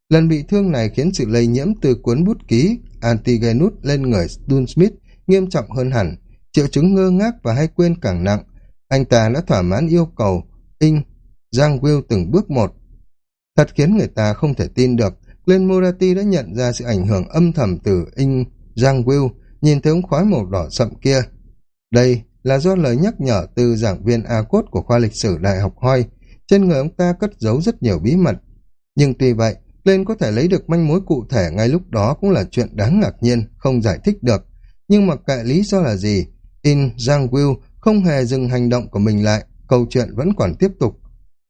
Lần bị thương này khiến sự lây nhiễm từ cuốn bút ký Antigenus lên người Dun Smith nghiêm trọng hơn hẳn, triệu chứng ngơ ngác và hay quên càng nặng. Anh ta đã thỏa mãn yêu cầu In Giang Will từng bước một. Thật khiến người ta không thể tin được, Glenn Morati đã nhận ra sự ảnh hưởng âm thầm từ In Giang Will nhìn thấy ống khói màu đỏ sậm kia. Đây là do lời nhắc nhở từ giảng viên A Cốt của khoa lịch sử Đại học Hoi. Trên người ông ta cất giấu rất nhiều bí mật. Nhưng tuy vậy, lên có thể lấy được manh mối cụ thể ngay lúc đó cũng là chuyện đáng ngạc nhiên, không giải thích được. Nhưng mặc kệ lý do là gì, In Giang Will không hề dừng hành động của mình lại, câu chuyện vẫn còn tiếp tục.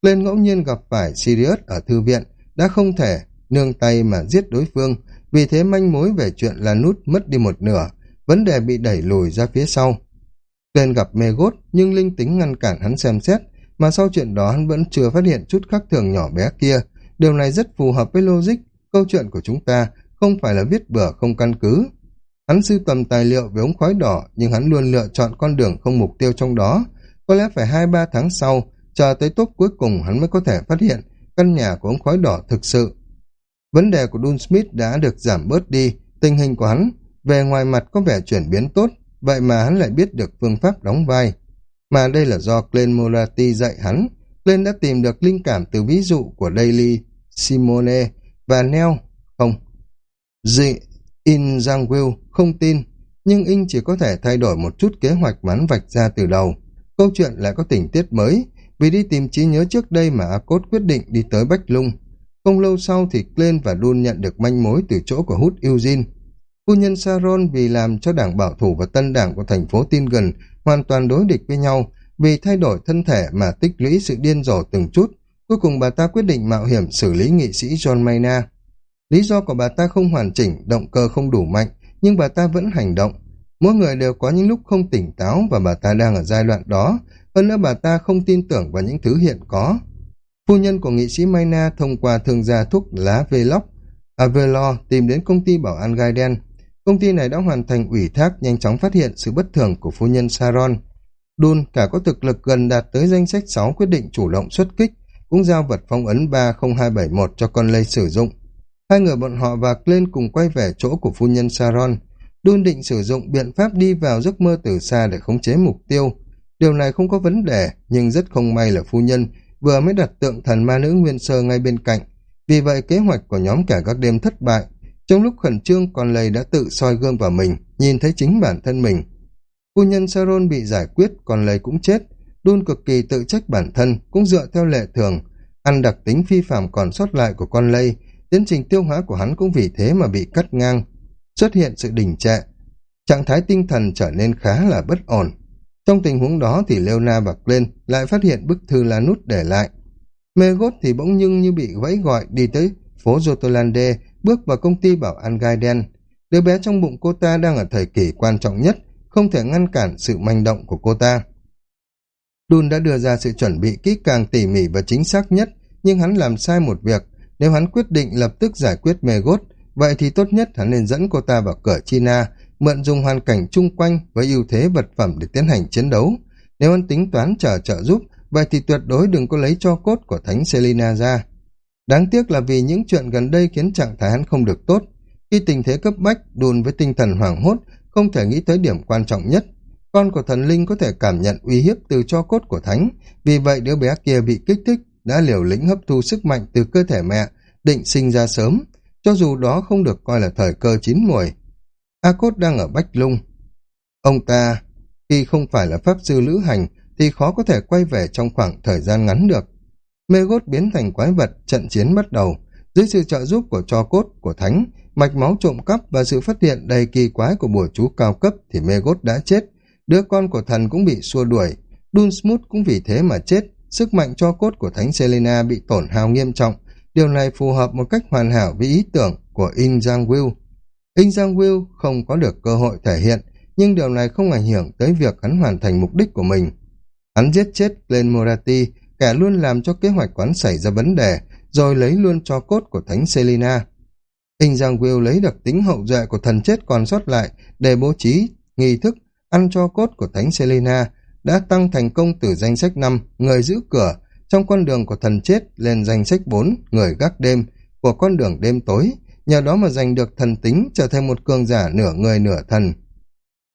Lên ngẫu nhiên gặp phải Sirius ở thư viện, đã không thể nương tay mà giết đối phương, vì thế manh mối về chuyện là nút mất đi một nửa, vấn đề bị đẩy lùi ra phía sau. Lên gặp Megot nhưng linh tính ngăn cản hắn xem xét, mà sau chuyện đó hắn vẫn chưa phát hiện chút khác thường nhỏ bé kia. Điều này rất phù hợp với logic, câu chuyện của chúng ta không phải là viết bừa không căn cứ. Hắn sưu tầm tài liệu về ống khói đỏ nhưng hắn luôn lựa chọn con đường không mục tiêu trong đó. Có lẽ phải hai ba tháng sau, chờ tới tốt cuối cùng hắn mới có thể phát hiện căn nhà của ống khói đỏ thực sự. Vấn đề của Dun Smith đã được giảm bớt đi, tình hình của hắn về ngoài mặt có vẻ chuyển biến tốt, vậy mà hắn lại biết được phương pháp đóng vai. Mà đây là do Glenn Morati dạy hắn. Lên đã tìm được linh cảm từ ví dụ của Daily, Simone và Nell. Không. Dị, In Giang Will không tin, nhưng In chỉ có thể thay đổi một chút kế hoạch mắn vạch ra từ đầu. Câu chuyện lại có tình tiết mới, vì đi tìm trí nhớ trước đây mà Akot quyết định đi tới Bách Lung. Không lâu sau thì Glenn và Dun nhận được manh mối từ chỗ của Hút Eugene. Phu nhân Saron vì làm cho đảng bảo thủ và tân đảng của thành phố tin gần hoàn toàn đối địch với nhau vì thay đổi thân thể mà tích lũy sự điên rồ từng chút. Cuối cùng bà ta quyết định mạo hiểm xử lý nghị sĩ John Mayna. Lý do của bà ta không hoàn chỉnh, động cơ không đủ mạnh, nhưng bà ta vẫn hành động. Mỗi người đều có những lúc không tỉnh táo và bà ta đang ở giai đoạn đó, hơn nữa bà ta không tin tưởng vào những thứ hiện có. Phu nhân của nghị sĩ Mayna thông qua thương gia thuốc lá Velox, Avelo tìm đến công ty bảo an gai đen. Công ty này đã hoàn thành ủy thác nhanh chóng phát hiện sự bất thường của phu nhân Saron. Đun cả có thực lực gần đạt tới danh sách 6 quyết định chủ động xuất kích, cũng giao vật phong ấn 30271 cho con lây sử dụng. Hai người bọn họ và Glenn cùng quay về chỗ của phu nhân Saron. Đun định sử dụng biện pháp đi vào giấc mơ từ xa để khống chế mục tiêu. Điều này không có vấn đề, nhưng rất không may là phu nhân vừa mới đặt tượng thần ma nữ Nguyên Sơ ngay bên cạnh. Vì vậy kế hoạch của nhóm cả các đêm thất bại. Trong lúc khẩn trương, con lầy đã tự soi gương vào mình, nhìn thấy chính bản thân mình. Phu nhân Saron bị giải quyết, còn lấy cũng chết. Đun cực kỳ tự trách bản thân, cũng dựa theo lệ thường. Ăn đặc tính phi phạm còn sót lại của con lây, tiến trình tiêu hóa của hắn cũng vì thế mà bị cắt ngang xuất hiện sự đình trệ. Trạng thái tinh thần trở nên khá là bất ổn. Trong tình huống đó thì Leona và lên, lại phát hiện bức thư lá nút để lại. Megot thì bỗng nhưng như bị vẫy gọi đi tới phố Jotolande, bước vào công ty bảo an gai đen. Đứa bé trong bụng cô ta đang ở thời kỳ quan trọng nhất, không thể ngăn cản sự manh động của cô ta. Dun đã đưa ra sự chuẩn bị kỹ càng tỉ mỉ và chính xác nhất, nhưng hắn làm sai một việc. Nếu hắn quyết định lập tức giải quyết Megot, Vậy thì tốt nhất hắn nên dẫn cô ta vào cửa China, mượn dùng hoàn cảnh chung quanh với ưu thế vật phẩm để tiến hành chiến đấu. Nếu hắn tính toán chờ trợ giúp, vậy thì tuyệt đối đừng có lấy cho cốt của Thánh Selina ra. Đáng tiếc là vì những chuyện gần đây khiến trạng thái hắn không được tốt. Khi tình thế cấp bách, đùn với tinh thần hoảng hốt, không thể nghĩ tới điểm quan trọng nhất. Con của thần linh có thể cảm nhận uy hiếp từ cho cốt của Thánh, vì vậy đứa bé kia bị kích thích, đã liều lĩnh hấp thu sức mạnh từ cơ thể mẹ, định sinh ra sớm, cho dù đó không được coi là thời cơ chín mùi. A Cốt đang ở Bách Lung. Ông ta, khi không phải là pháp sư lữ hành, thì khó có thể quay về trong khoảng thời gian ngắn được. Mê gốt biến thành quái vật, trận chiến bắt đầu. Dưới sự trợ giúp của cho cốt, của thánh, mạch máu trộm cắp và sự phát hiện đầy kỳ quái của bùa chú cao cấp thì mê gốt đã chết. Đứa con của thần cũng bị xua đuổi. Dunsmut cũng vì thế mà chết. Sức mạnh cho cốt của thánh Selena bị tổn hao nghiêm trọng. Điều này phù hợp một cách hoàn hảo với ý tưởng của In Giang Will. In Giang Will không có được cơ hội thể hiện, nhưng điều này không ảnh hưởng tới việc hắn hoàn thành mục đích của mình. Hắn giết chết Glenn Morati, kẻ luôn làm cho kế hoạch quán xảy ra vấn đề, rồi lấy luôn cho cốt của Thánh Selina. Hình Giang Will lấy được tính hậu duệ của thần chết còn sót lại để bố trí nghi thức ăn cho cốt của Thánh Selena đã tăng thành công từ danh sách 5 người giữ cửa trong con đường của thần chết lên danh sách 4 người gác đêm của con đường đêm tối, nhờ đó mà giành được thần tính trở thành một cường giả nửa người nửa thần.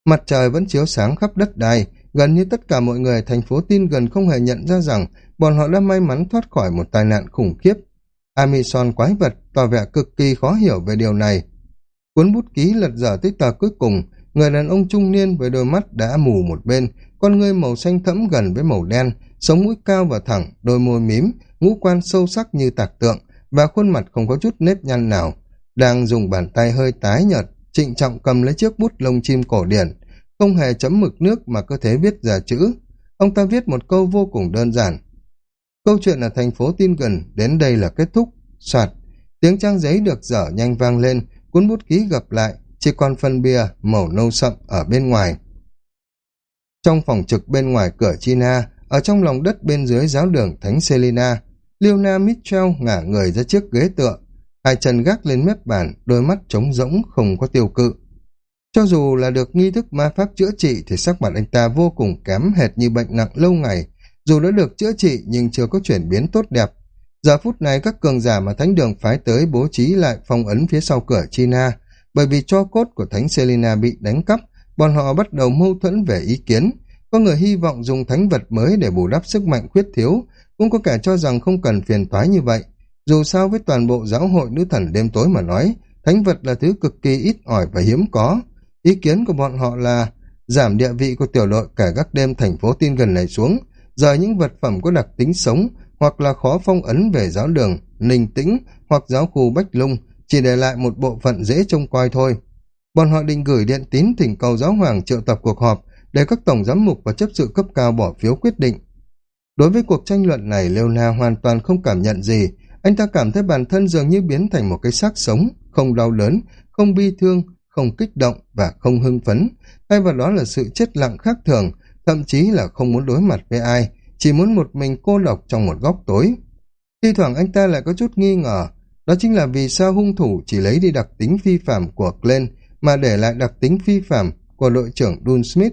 Mặt trời vẫn chiếu sáng khắp đất đai, gần như tất cả mọi người thành phố tin gần không hề nhận ra rằng bọn họ đã may mắn thoát khỏi một tai nạn khủng khiếp. Amison quái vật tỏ vẻ cực kỳ khó hiểu về điều này. Cuốn bút ký lật dở tới tờ cuối cùng, người đàn ông trung niên với đôi mắt đã mù một bên, con ngươi màu xanh thẫm gần với màu đen, sống mũi cao và thẳng, đôi môi mím, ngũ quan sâu sắc như tạc tượng, và khuôn mặt không có chút nếp nhăn nào. Đang dùng bàn tay hơi tái nhợt, trịnh trọng cầm lấy chiếc bút lông chim cổ điển, không hề chấm mực nước mà cơ thể viết ra chữ. Ông ta viết một câu vô cùng đơn giản. Câu chuyện ở thành phố tin gần, đến đây là kết thúc. Soạt, tiếng trang giấy được dở nhanh vang lên, cuốn bút ký gập lại, chỉ còn phân bia màu nâu sậm ở bên ngoài. Trong phòng trực bên ngoài cửa China, ở trong lòng đất bên dưới giáo đường Thánh Selina, Leona Mitchell ngả người ra chiếc ghế tựa, hai chân gác lên mép bàn, đôi mắt trống rỗng không có tiêu cự. Cho dù là được nghi thức ma pháp chữa trị thì sắc mặt anh ta vô cùng kém hệt như bệnh nặng lâu ngày, dù đã được chữa trị nhưng chưa có chuyển biến tốt đẹp. Giờ phút này các cường giả mà thánh đường phái tới bố trí lại phong ấn phía sau cửa China, bởi vì cho cốt của thánh Selina bị đánh cắp, bọn họ bắt đầu mâu thuẫn về ý kiến, có người hy vọng dùng thánh vật mới để bù đắp sức mạnh khuyết thiếu, cũng có kẻ cho rằng không cần phiền toái như vậy. Dù sao với toàn bộ giáo hội nữ thần đêm tối mà nói, thánh vật là thứ cực kỳ ít ỏi và hiếm có. Ý kiến của bọn họ là giảm địa vị của tiểu đội cả các đêm thành phố tin gần này xuống, rời những vật phẩm có đặc tính sống hoặc là khó phong ấn về giáo đường, ninh tĩnh hoặc giáo khu Bách Lung, chỉ để lại một bộ phận dễ trông coi thôi. Bọn họ định gửi điện tín thỉnh cầu giáo hoàng triệu tập cuộc họp để các tổng giám mục và chấp sự cấp cao bỏ phiếu quyết định. Đối với cuộc tranh luận này, Leona hoàn toàn không cảm nhận gì. Anh ta cảm thấy bản thân dường như biến thành một cái xác sống, không đau đớn, không bi thương, không kích động và không hưng phấn, thay vào đó là sự chết lặng khác thường, thậm chí là không muốn đối mặt với ai, chỉ muốn một mình cô độc trong một góc tối. Thi thoảng anh ta lại có chút nghi ngờ, đó chính là vì sao hung thủ chỉ lấy đi đặc tính phi phạm của Glenn mà để lại đặc tính phi phạm của đội trưởng Dun Smith.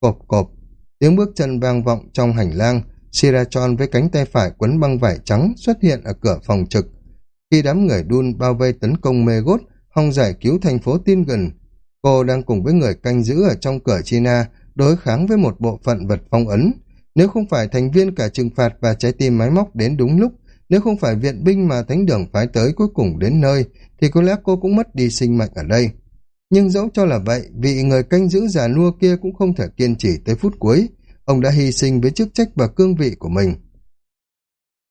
Cộp cộp, tiếng bước chân vang vọng trong hành lang, Sirachon với cánh tay phải quấn băng vải trắng xuất hiện ở cửa phòng trực. Khi đám người Dun bao vây tấn công Megot, hòng giải cứu thành phố tin gần, cô đang cùng với người canh giữ ở trong cửa China đối kháng với một bộ phận vật phong ấn. Nếu không phải thành viên cả trừng phạt và trái tim máy móc đến đúng lúc, nếu không phải viện binh mà thánh đường phái tới cuối cùng đến nơi, thì có lẽ cô cũng mất đi sinh mệnh ở đây. Nhưng dẫu cho là vậy, vị người canh giữ già nua kia cũng không thể kiên trì tới phút cuối. Ông đã hy sinh với chức trách và cương vị của mình.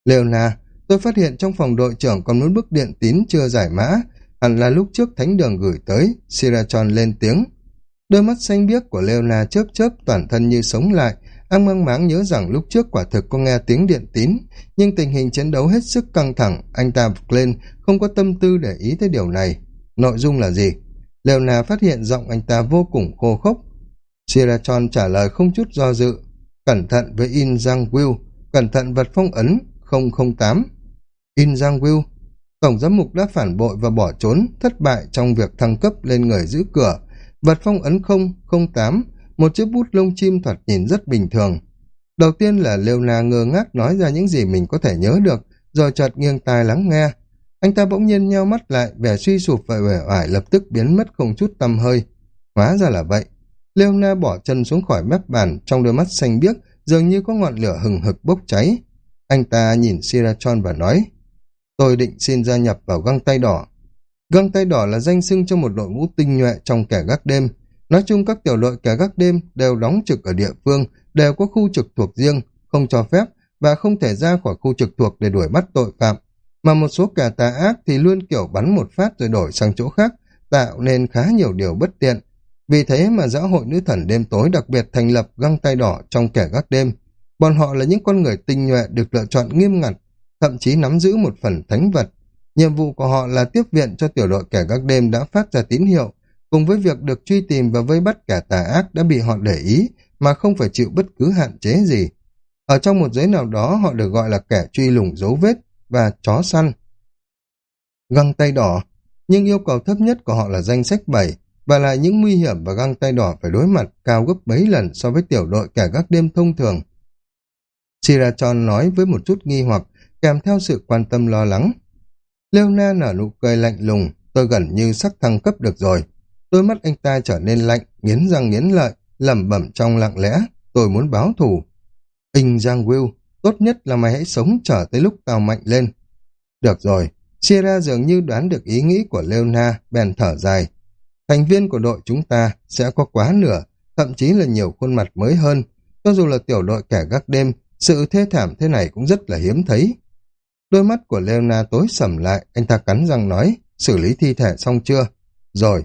Leona, tôi phát hiện trong phòng đội trưởng còn muốn bức điện tín chưa giải mã, hẳn là lúc trước thánh đường gửi tới, Sirachon lên tiếng. Đôi mắt xanh biếc của Leona chớp chớp toàn thân như sống lại, Ang mang máng nhớ rằng lúc trước quả thực có nghe tiếng điện tín, nhưng tình hình chiến đấu hết sức căng thẳng, anh ta lên, không có tâm tư để ý tới điều này. Nội dung là gì? Leona phát hiện giọng anh ta vô cùng khô khốc. Sirachon trả lời không chút do dự. Cẩn thận với In Giang Will, cẩn thận vật phong ấn 008. In Giang Will, Tổng giám mục đã phản bội và bỏ trốn, thất bại trong việc thăng cấp lên người giữ cửa. Vật phong ấn 008 một chiếc bút lông chim thoạt nhìn rất bình thường. Đầu tiên là Leona ngơ ngác nói ra những gì mình có thể nhớ được, rồi chợt nghiêng tai lắng nghe. Anh ta bỗng nhiên nheo mắt lại, vẻ suy sụp và vẻ oải lập tức biến mất không chút tâm hơi. Hóa ra là vậy. Leona bỏ chân xuống khỏi mép bàn, trong đôi mắt xanh biếc, dường như có ngọn lửa hừng hực bốc cháy. Anh ta nhìn Sirachon và nói, tôi định xin gia nhập vào găng tay đỏ. Găng tay đỏ là danh xưng cho một đội ngũ tinh nhuệ trong kẻ gác đêm, Nói chung các tiểu đội kẻ gác đêm đều đóng trực ở địa phương, đều có khu trực thuộc riêng, không cho phép và không thể ra khỏi khu trực thuộc để đuổi bắt tội phạm. Mà một số kẻ tà ác thì luôn kiểu bắn một phát rồi đổi sang chỗ khác, tạo nên khá nhiều điều bất tiện. Vì thế mà giáo hội nữ thần đêm tối đặc biệt thành lập găng tay đỏ trong kẻ gác đêm. Bọn họ là những con người tinh nhuệ được lựa chọn nghiêm ngặt, thậm chí nắm giữ một phần thánh vật. Nhiệm vụ của họ là tiếp viện cho tiểu đội kẻ gác đêm đã phát ra tín hiệu, cùng với việc được truy tìm và vây bắt kẻ tà ác đã bị họ để ý mà không phải chịu bất cứ hạn chế gì. Ở trong một giới nào đó họ được gọi là kẻ truy lùng dấu vết và chó săn. Găng tay đỏ, nhưng yêu cầu thấp nhất của họ là danh sách 7 và là những nguy hiểm và găng tay đỏ phải đối mặt cao gấp mấy lần so với tiểu đội kẻ gác đêm thông thường. Sirachon nói với một chút nghi hoặc kèm theo sự quan tâm lo lắng. Leona nở nụ cười lạnh lùng, tôi gần như sắc thăng cấp được rồi. Đôi mắt anh ta trở nên lạnh, nghiến răng nghiến lợi, lẩm bẩm trong lặng lẽ, tôi muốn báo thù. Hình Giang Will, tốt nhất là mày hãy sống trở tới lúc tao mạnh lên. Được rồi, Sierra dường như đoán được ý nghĩ của Leona, bèn thở dài. Thành viên của đội chúng ta sẽ có quá nửa, thậm chí là nhiều khuôn mặt mới hơn. Cho dù là tiểu đội kẻ gác đêm, sự thê thảm thế này cũng rất là hiếm thấy. Đôi mắt của Leona tối sầm lại, anh ta cắn răng nói, xử lý thi thể xong chưa? Rồi,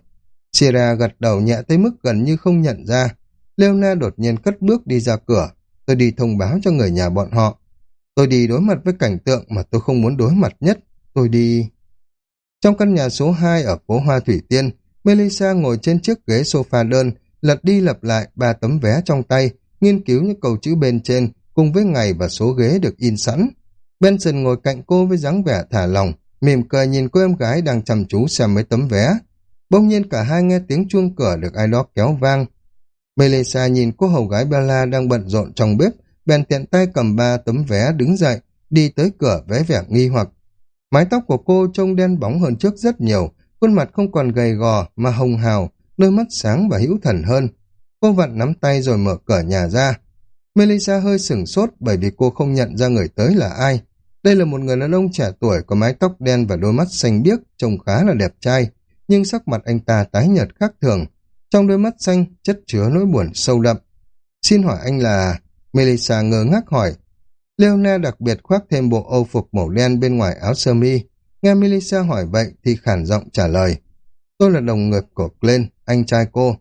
Sierra gật đầu nhẹ tới mức gần như không nhận ra. Leona đột nhiên cất bước đi ra cửa. Tôi đi thông báo cho người nhà bọn họ. Tôi đi đối mặt với cảnh tượng mà tôi không muốn đối mặt nhất. Tôi đi... Trong căn nhà số 2 ở phố Hoa Thủy Tiên, Melissa ngồi trên chiếc ghế sofa đơn, lật đi lặp lại ba tấm vé trong tay, nghiên cứu những câu chữ bên trên cùng với ngày và số ghế được in sẵn. Benson ngồi cạnh cô với dáng vẻ thả lòng, mỉm cười nhìn cô em gái đang chăm chú xem mấy tấm vé. Bỗng nhiên cả hai nghe tiếng chuông cửa được ai đó kéo vang. Melissa nhìn cô hầu gái Bella đang bận rộn trong bếp, bèn tiện tay cầm ba tấm vé đứng dậy, đi tới cửa vé vẻ nghi hoặc. Mái tóc của cô trông đen bóng hơn trước rất nhiều, khuôn mặt không còn gầy gò mà hồng hào, đôi mắt sáng và hữu thần hơn. Cô vặn nắm tay rồi mở cửa nhà ra. Melissa hơi sửng sốt bởi vì cô không nhận ra người tới là ai. Đây là một người đàn ông trẻ tuổi có mái tóc đen và đôi mắt xanh biếc, trông khá là đẹp trai nhưng sắc mặt anh ta tái nhợt khác thường. Trong đôi mắt xanh chất chứa nỗi buồn sâu đậm. Xin hỏi anh là... Melissa ngơ ngác hỏi. Leona đặc biệt khoác thêm bộ âu phục màu đen bên ngoài áo sơ mi. Nghe Melissa hỏi vậy thì khản giọng trả lời. Tôi là đồng nghiệp của Glenn, anh trai cô.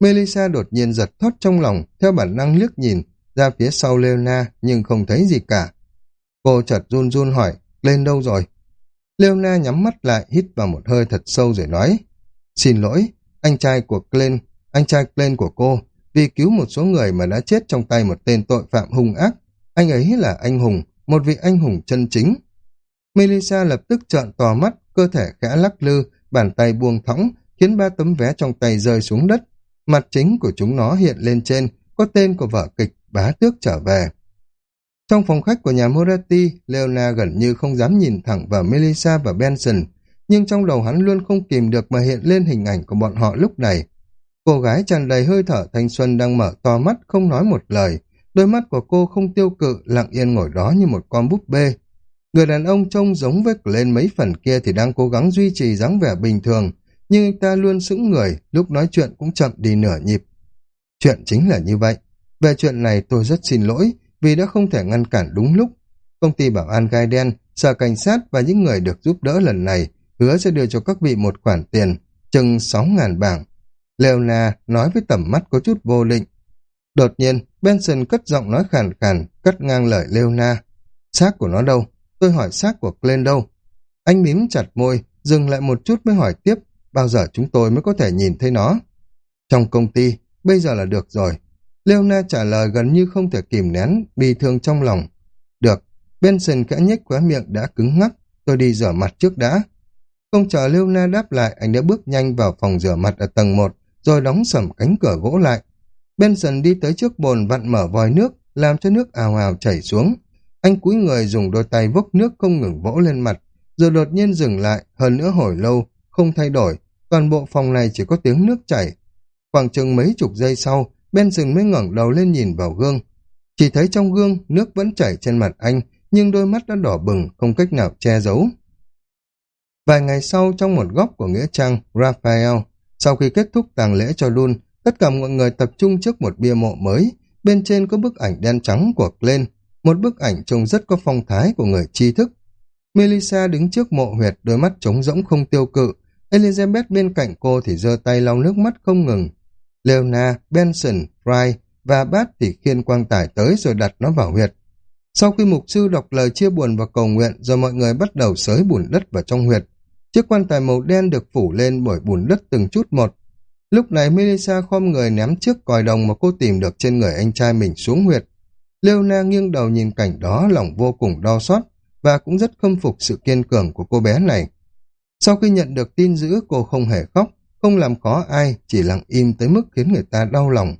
Melissa đột nhiên giật thót trong lòng, theo bản năng liếc nhìn, ra phía sau Leona nhưng không thấy gì cả. Cô chợt run run hỏi, lên đâu rồi? Leona nhắm mắt lại, hít vào một hơi thật sâu rồi nói, Xin lỗi, anh trai của Glenn, anh trai Glenn của cô, vì cứu một số người mà đã chết trong tay một tên tội phạm hung ác. Anh ấy là anh hùng, một vị anh hùng chân chính. Melissa lập tức trợn to mắt, cơ thể khẽ lắc lư, bàn tay buông thõng, khiến ba tấm vé trong tay rơi xuống đất. Mặt chính của chúng nó hiện lên trên, có tên của vở kịch Bá Tước trở về. Trong phòng khách của nhà Moratti, Leona gần như không dám nhìn thẳng vào Melissa và Benson, nhưng trong đầu hắn luôn không kìm được mà hiện lên hình ảnh của bọn họ lúc này. Cô gái tràn đầy hơi thở thanh xuân đang mở to mắt không nói một lời, đôi mắt của cô không tiêu cự, lặng yên ngồi đó như một con búp bê. Người đàn ông trông giống với lên mấy phần kia thì đang cố gắng duy trì dáng vẻ bình thường, nhưng anh ta luôn sững người, lúc nói chuyện cũng chậm đi nửa nhịp. Chuyện chính là như vậy. Về chuyện này tôi rất xin lỗi, vì đã không thể ngăn cản đúng lúc. Công ty bảo an gai đen, sở cảnh sát và những người được giúp đỡ lần này hứa sẽ đưa cho các vị một khoản tiền, chừng 6.000 bảng. Leona nói với tầm mắt có chút vô định. Đột nhiên, Benson cất giọng nói khàn khàn, cắt ngang lời Leona. Xác của nó đâu? Tôi hỏi xác của Glenn đâu? Anh mím chặt môi, dừng lại một chút mới hỏi tiếp, bao giờ chúng tôi mới có thể nhìn thấy nó? Trong công ty, bây giờ là được rồi. Leona trả lời gần như không thể kìm nén, bị thương trong lòng. Được, Benson khẽ nhếch khóe miệng đã cứng ngắc, tôi đi rửa mặt trước đã. Không chờ Leona đáp lại, anh đã bước nhanh vào phòng rửa mặt ở tầng 1, rồi đóng sầm cánh cửa gỗ lại. Benson đi tới trước bồn vặn mở vòi nước, làm cho nước ào ào chảy xuống. Anh cúi người dùng đôi tay vốc nước không ngừng vỗ lên mặt, rồi đột nhiên dừng lại, hơn nữa hồi lâu, không thay đổi, toàn bộ phòng này chỉ có tiếng nước chảy. Khoảng chừng mấy chục giây sau, Benson mới ngẩng đầu lên nhìn vào gương. Chỉ thấy trong gương, nước vẫn chảy trên mặt anh, nhưng đôi mắt đã đỏ bừng, không cách nào che giấu. Vài ngày sau, trong một góc của Nghĩa Trang, Raphael, sau khi kết thúc tàng lễ cho Dun, tất cả mọi người tập trung trước một bia mộ mới. Bên trên có bức ảnh đen trắng của Glenn, một bức ảnh trông rất có phong thái của người tri thức. Melissa đứng trước mộ huyệt, đôi mắt trống rỗng không tiêu cự. Elizabeth bên cạnh cô thì giơ tay lau nước mắt không ngừng. Leona, Benson, Fry và Bát thì khiên quang tải tới rồi đặt nó vào huyệt. Sau khi mục sư đọc lời chia buồn và cầu nguyện, rồi mọi người bắt đầu xới bùn đất vào trong huyệt. Chiếc quan tài màu đen được phủ lên bởi bùn đất từng chút một. Lúc này Melissa khom người ném chiếc còi đồng mà cô tìm được trên người anh trai mình xuống huyệt. Leona nghiêng đầu nhìn cảnh đó lòng vô cùng đau xót và cũng rất khâm phục sự kiên cường của cô bé này. Sau khi nhận được tin dữ cô không hề khóc, không làm khó ai, chỉ lặng im tới mức khiến người ta đau lòng.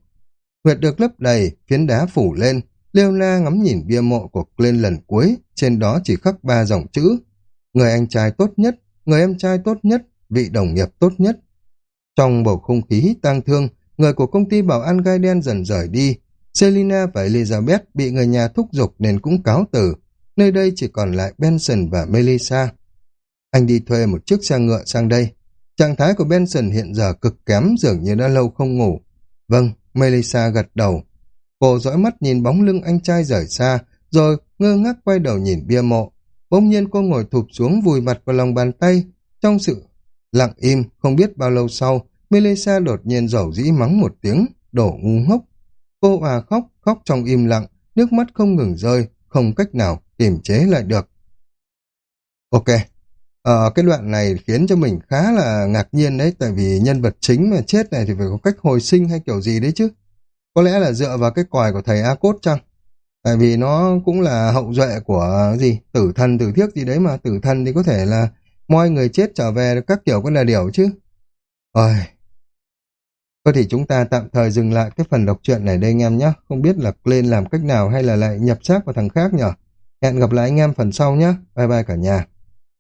Huyệt được lấp đầy, phiến đá phủ lên, Leona ngắm nhìn bia mộ của Glenn lần cuối, trên đó chỉ khắc ba dòng chữ. Người anh trai tốt nhất, người em trai tốt nhất, vị đồng nghiệp tốt nhất. Trong bầu không khí tang thương, người của công ty bảo an gai đen dần rời đi. Selina và Elizabeth bị người nhà thúc giục nên cũng cáo từ. Nơi đây chỉ còn lại Benson và Melissa. Anh đi thuê một chiếc xe ngựa sang đây. Trạng thái của Benson hiện giờ cực kém dường như đã lâu không ngủ. Vâng, Melissa gật đầu. Cô dõi mắt nhìn bóng lưng anh trai rời xa, rồi ngơ ngác quay đầu nhìn bia mộ. Bỗng nhiên cô ngồi thụp xuống vùi mặt vào lòng bàn tay. Trong sự lặng im, không biết bao lâu sau, Melissa đột nhiên rầu dĩ mắng một tiếng, đổ ngu ngốc. Cô à khóc, khóc trong im lặng, nước mắt không ngừng rơi, không cách nào kiềm chế lại được. Ok, ờ, cái đoạn này khiến cho mình khá là ngạc nhiên đấy, tại vì nhân vật chính mà chết này thì phải có cách hồi sinh hay kiểu gì đấy chứ. Có lẽ là dựa vào cái còi của thầy A-Cốt chăng? Tại vì nó cũng là hậu duệ của gì? Tử thần, tử thiếc gì đấy mà. Tử thần thì có thể là moi người chết trở về các kiểu con là điều chứ. Ôi. Thôi thì chúng ta tạm thời dừng lại cái phần đọc truyện này đây anh em nhé. Không biết là lên làm cách nào hay là lại nhập xác vào thằng khác nhở. Hẹn gặp lại anh em phần sau nhé. Bye bye cả nhà.